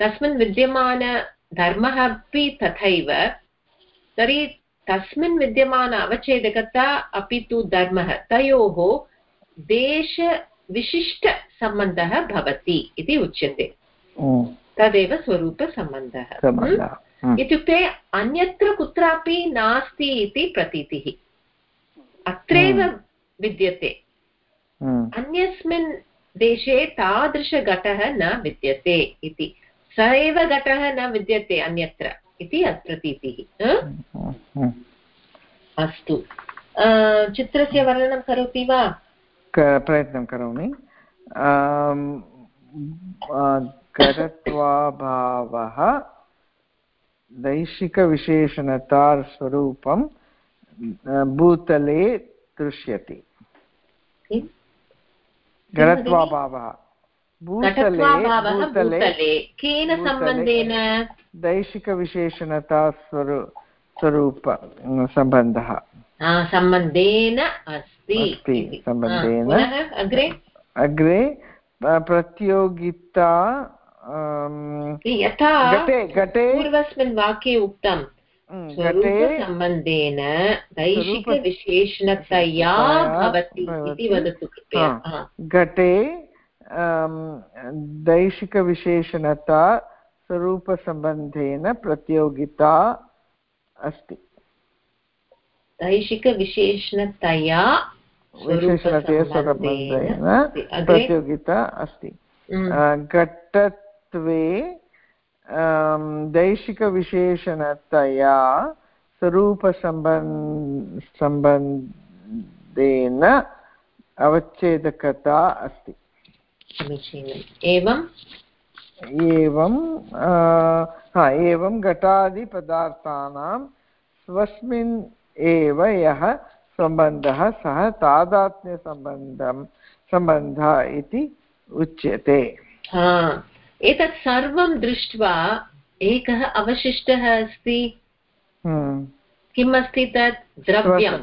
तस्मिन् विद्यमानधर्मः अपि तथैव तर्हि तस्मिन् विद्यमान अवच्छेदकता अपि तु धर्मः तयोः देशविशिष्टसम्बन्धः भवति इति उच्यते। तदेव स्वरूपसम्बन्धः। हम्म? इत्युक्ते अन्यत्र कुत्रापि नास्ति इति प्रतीतिः। अत्रैव हम्म। विद्यते। हम्म। अन्यस्मिन् देशे तादृशघटः न विद्यते इति। स एव घटः न विद्यते अन्यत्र इति प्रतीतिः हम्म, अस्तु। चित्रस्य वर्णनं करोति वा? प्रयत्नं करोमि। घटत्वाभावः दैशिकविशेषणतास्वरूपं भूतले दृश्यते। घटत्वाभावः भूतले केन सम्बन्धेन? दैशिकविशेषणता स्वरू स्वरूप सम्बन्धः। सम्बन्धेन अस्ति। सम्बन्धेन। अग्रे? अग्रे प्रतियोगिता यथा पूर्वस्मिन् वाक्ये उक्तं स्वरूपसम्बन्धेन दैशिकविशेषणतया भवति इति वदतु घटे दैशिकविशेषणता स्वरूपसम्बन्धेन प्रतियोगिता अस्ति। दैशिकविशेषणतया विशेषणतया स्वरूपसम्बन्धेन प्रतियोगिता अस्ति। घटत्वे दैशिकविशेषणतया स्वरूपसम्बन् सम्बन्धेन अवच्छेदकता अस्ति। एवम् एवं? हा एवं घटादिपदार्थानां स्वस्मिन् एव यः सम्बन्धः सः तादात्म्यसम्बन्धं सम्बन्धः इति उच्यते। एतत् सर्वं दृष्ट्वा एकः अवशिष्टः अस्ति। हम्म। किम् अस्ति तत्? द्रव्यं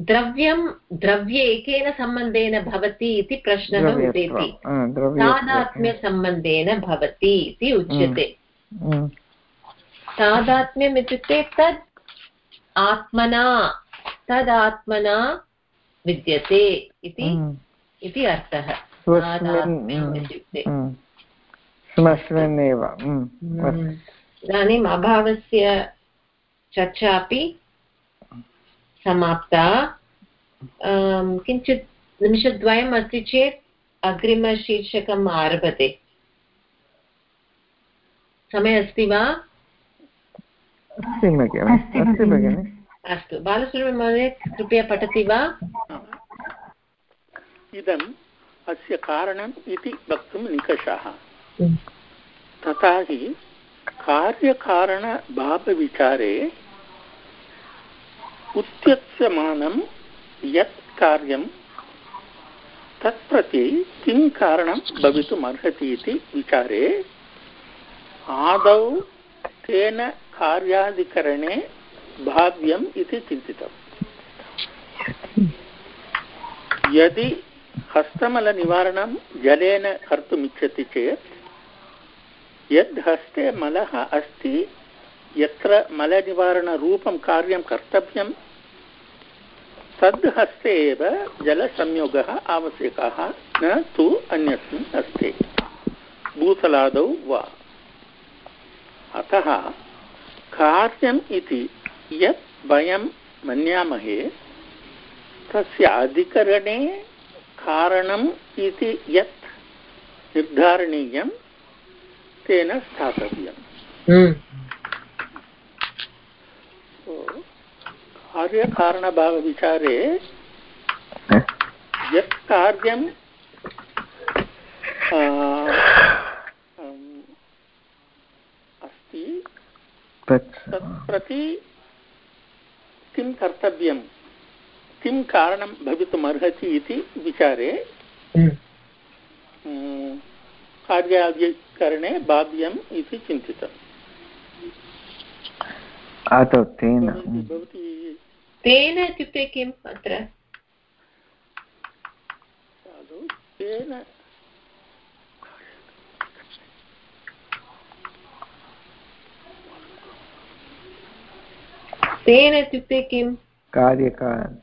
द्रव्यं द्रव्ये केन सम्बन्धेन भवति इति प्रश्नः उदेति। तादात्म्यसम्बन्धेन भवति इति उच्यते। तादात्म्यम् इत्युक्ते तद् आत्मना तदात्मना विद्यते इति इति अर्थः। इत्युक्ते स्वस्मिन्नेव इदानीम् अभावस्य चर्चा अपि समाप्ता किञ्चित् निमिषद्वयम् अस्ति चेत् अग्रिमशीर्षकम् आरभते। समयः अस्ति वा? अस्तु बालसुब्रह्मण्य कृपया पठति वा? इदम् अस्य कारणम् इति वक्तुं निकषः। तथा हि कार्यकारणभावविचारे उत्त्यक्ष्यमानं यत् कार्यं तत्प्रति किं कारणं भवितुमर्हति इति विचारे आदौ तेन कार्याधिकरणे भाव्यम् इति चिन्तितम्। यदि हस्तमलनिवारणं जलेन कर्तुमिच्छति चेत् यद् हस्ते मलः अस्ति, यत्र मलनिवारणरूपं कार्यं कर्तव्यं तद् हस्ते एव जलसंयोगः आवश्यकः, न तु अन्यस्मिन् हस्ते भूतलादौ वा। अतः कार्यम् इति यत् वयं मन्यामहे, तस्य अधिकरणे कारणम् इति यत् निर्धारणीयं तेन स्थातव्यम्। हम्म। कार्यकारणभावविचारे यत् कार्यं अस्ति तत् प्रति किं कर्तव्यं किं कारणं भवितुमर्हति इति विचारे हम्म। कार्यादिकरणे भाव्यम् इति चिन्तितम् तेन तेन इत्युक्ते किम् अत्र? तेन तेन इत्युक्ते किम्? कार्यकारण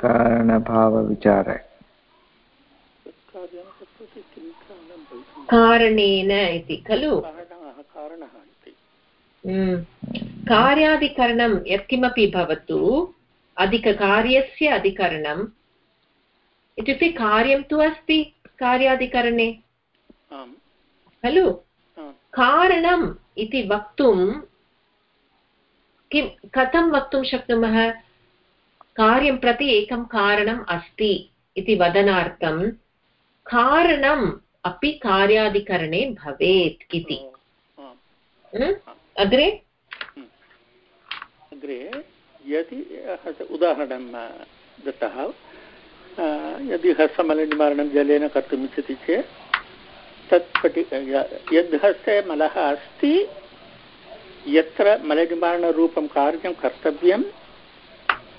कारणभावविचारे। कारणेन इति खलु? हम्म। कार्याधिकरणं यत्किमपि भवतु अधिककार्यस्य अधिकरणम्। इत्युक्ते कार्यं तु अस्ति कार्याधिकरणे खलु? कारणम् इति वक्तुं किं कथं वक्तुं शक्नुमः? कार्यं प्रति एकं कारणम् अस्ति इति वदनार्थं कारणम् अपि कार्याधिकरणे भवेत् इति। अग्रे? अग्रे यदि उदाहरणं दत्तः यदि हस्तमलनिवारणं जलेन कर्तुमिच्छति चेत् तत् पटि यद् हस्ते मलः अस्ति यत्र मलनिवारणरूपं कार्यं कर्तव्यं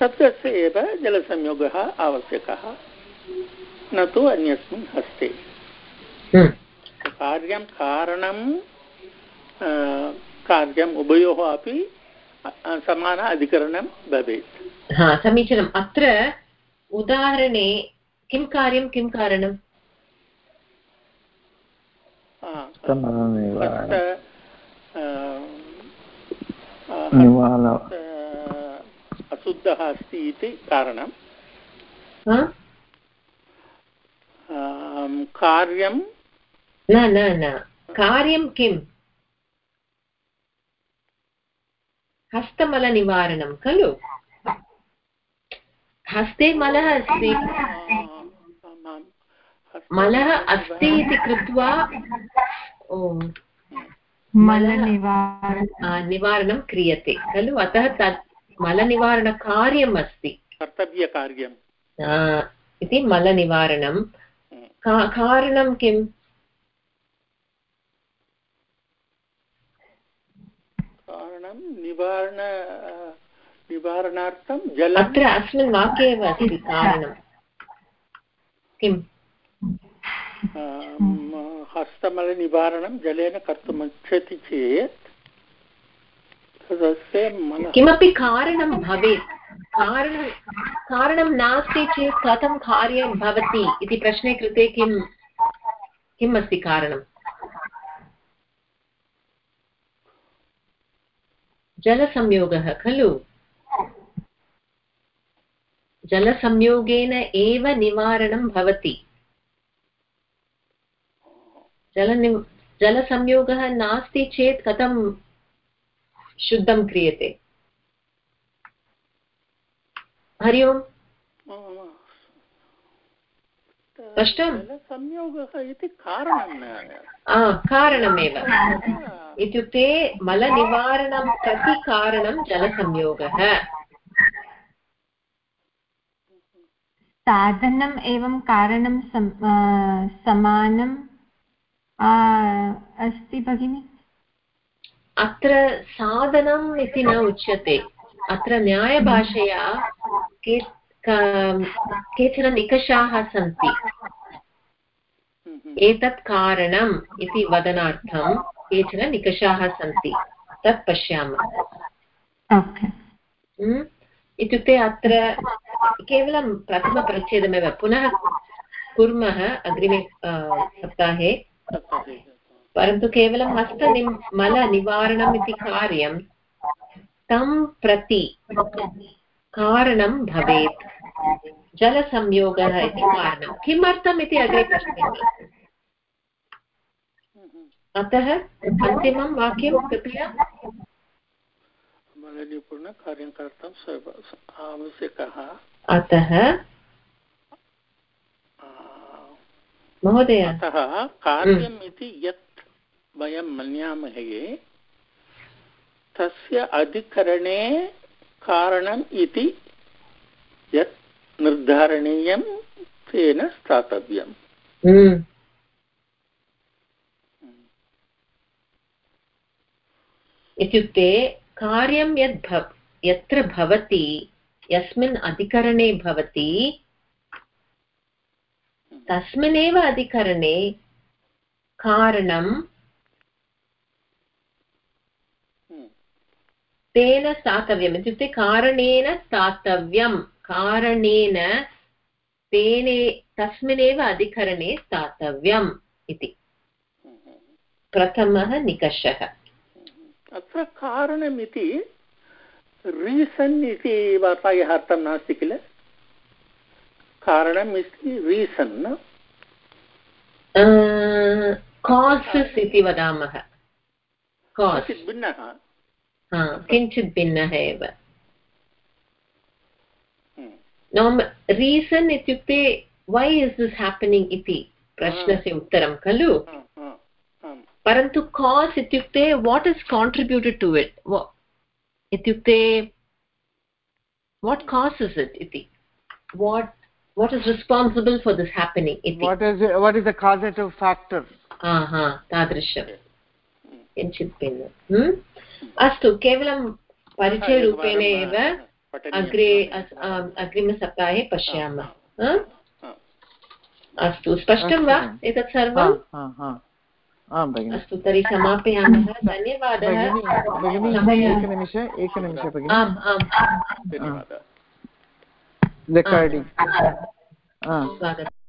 तत्र एव जलसंयोगः आवश्यकः न तु अन्यस्मिन् हस्ते। हम्म। कार्यं कारणं कार्यम् उभयोः अपि समान अधिकरणं भवेत्। हा समीचीनम्। अत्र उदाहरणे किं कार्यं किं कारणम्? अशुद्धः अस्ति इति कारणं कार्यं न न न कार्यं किम् हस्तमलनिवारणं खलु हस्ते मलः अस्ति मलः अस्ति इति कृत्वा निवारणं क्रियते खलु अतः तत् मलनिवारणकार्यम् अस्ति कर्तव्यकार्यम् इति मलनिवारणं। कारणं किम्? कारणं निवारण निवारणार्थं जलम् अत्र अस्मिन् वाक्ये एव अस्ति कारणं। किम्? हस्तमलनिवारणं जलेन कर्तुम् इच्छति चेत् किमपि कारणं भवेत्। कारणं कारणं नास्ति चेत् कथं कार्यं भवति इति प्रश्ने कृते किं किम् अस्ति कारणम्? जलसंयोगः, खलु? जलसंयोगेन एव निवारणं भवति। जलनि जलसंयोगः नास्ति चेत् कथं शुद्धं क्रियते। हरि ओम्। स्पष्टम्? जलसंयोगः इति कारणं न आ, कारणमेव। इत्युक्ते मलनिवारणं प्रति कारणं जलसंयोगः। साधनम् एवं कारणं सम- समानम् अस्ति भगिनि? अत्र साधनम् इति न उच्यते। अत्र न्यायभाषया के केचन निकषाः सन्ति। एतत् कारणम् इति वदनार्थं केचन निकषाः सन्ति। तत् पश्यामः। ओके। हम्म? इत्युक्ते अत्र केवलं प्रथमपरिच्छेदमेव। पुनः कुर्मः अग्रिमे सप्ताहे। परन्तु केवलं हस्तनिम् मलनिवारणम् इति कार्यं तं प्रति कारणं भवेत्। जलसंयोगः इति कारणं। किमर्थम् इति अग्रे पश्यामः अतः अन्तिमं वाक्यं कृपया। मलनिपूर्णकार्यं कर्तुं आवश्यकः। अतः महोदय। अतः कार्यम् इति यत् वयं मन्यामहे तस्य अधिकरणे कारणम् इति यत् निर्धारणीयं तेन स्थातव्यम् हम्म। इत्युक्ते कार्यं भव यत्र भवति यस्मिन् अधिकरणे भवति तस्मिन्नेव अधिकरणे कारणं तेन स्थातव्यम् इत्युक्ते कारणेन स्थातव्यं कारणेन तेने तस्मिन्नेव अधिकरणे स्थातव्यम् इति। प्रथमः निकषः। अत्र कारणमिति रीसन् इति वार्तायाः अर्थं नास्ति किल? कारणम् इति रीसन् कासस् इति वदामः। कास् भिन्नः। किञ्चित् भिन्नः एव। हम्म। नाम रीसन् इत्युक्ते वै इस् दिस् हेपनिङ्ग् इति प्रश्नस्य उत्तरं खलु? हा, हा, आम् परन्तु कास् इत्युक्ते what is contributed to it इत्युक्ते वाट् कास् इस् इट् इति। What what is responsible for this happening इति। What is what is the causative factor? हा तादृशं किञ्चित् भिन्नं हम्म? अस्तु केवलं परिचयरूपेण एव। अग्रे अग्रिमसप्ताहे पश्यामः। हा? हा। अस्तु स्पष्टं वा? एतत् हा, सर्वं हा, हा. आं भगिनि। अस्तु तर्हि समापयामः। धन्यवादः। भगिनि भगिनि समय- एकनिमिष एकनिमिष भगिनि। आम् आम् रेकार्डिङ्ग् स्वागतम्।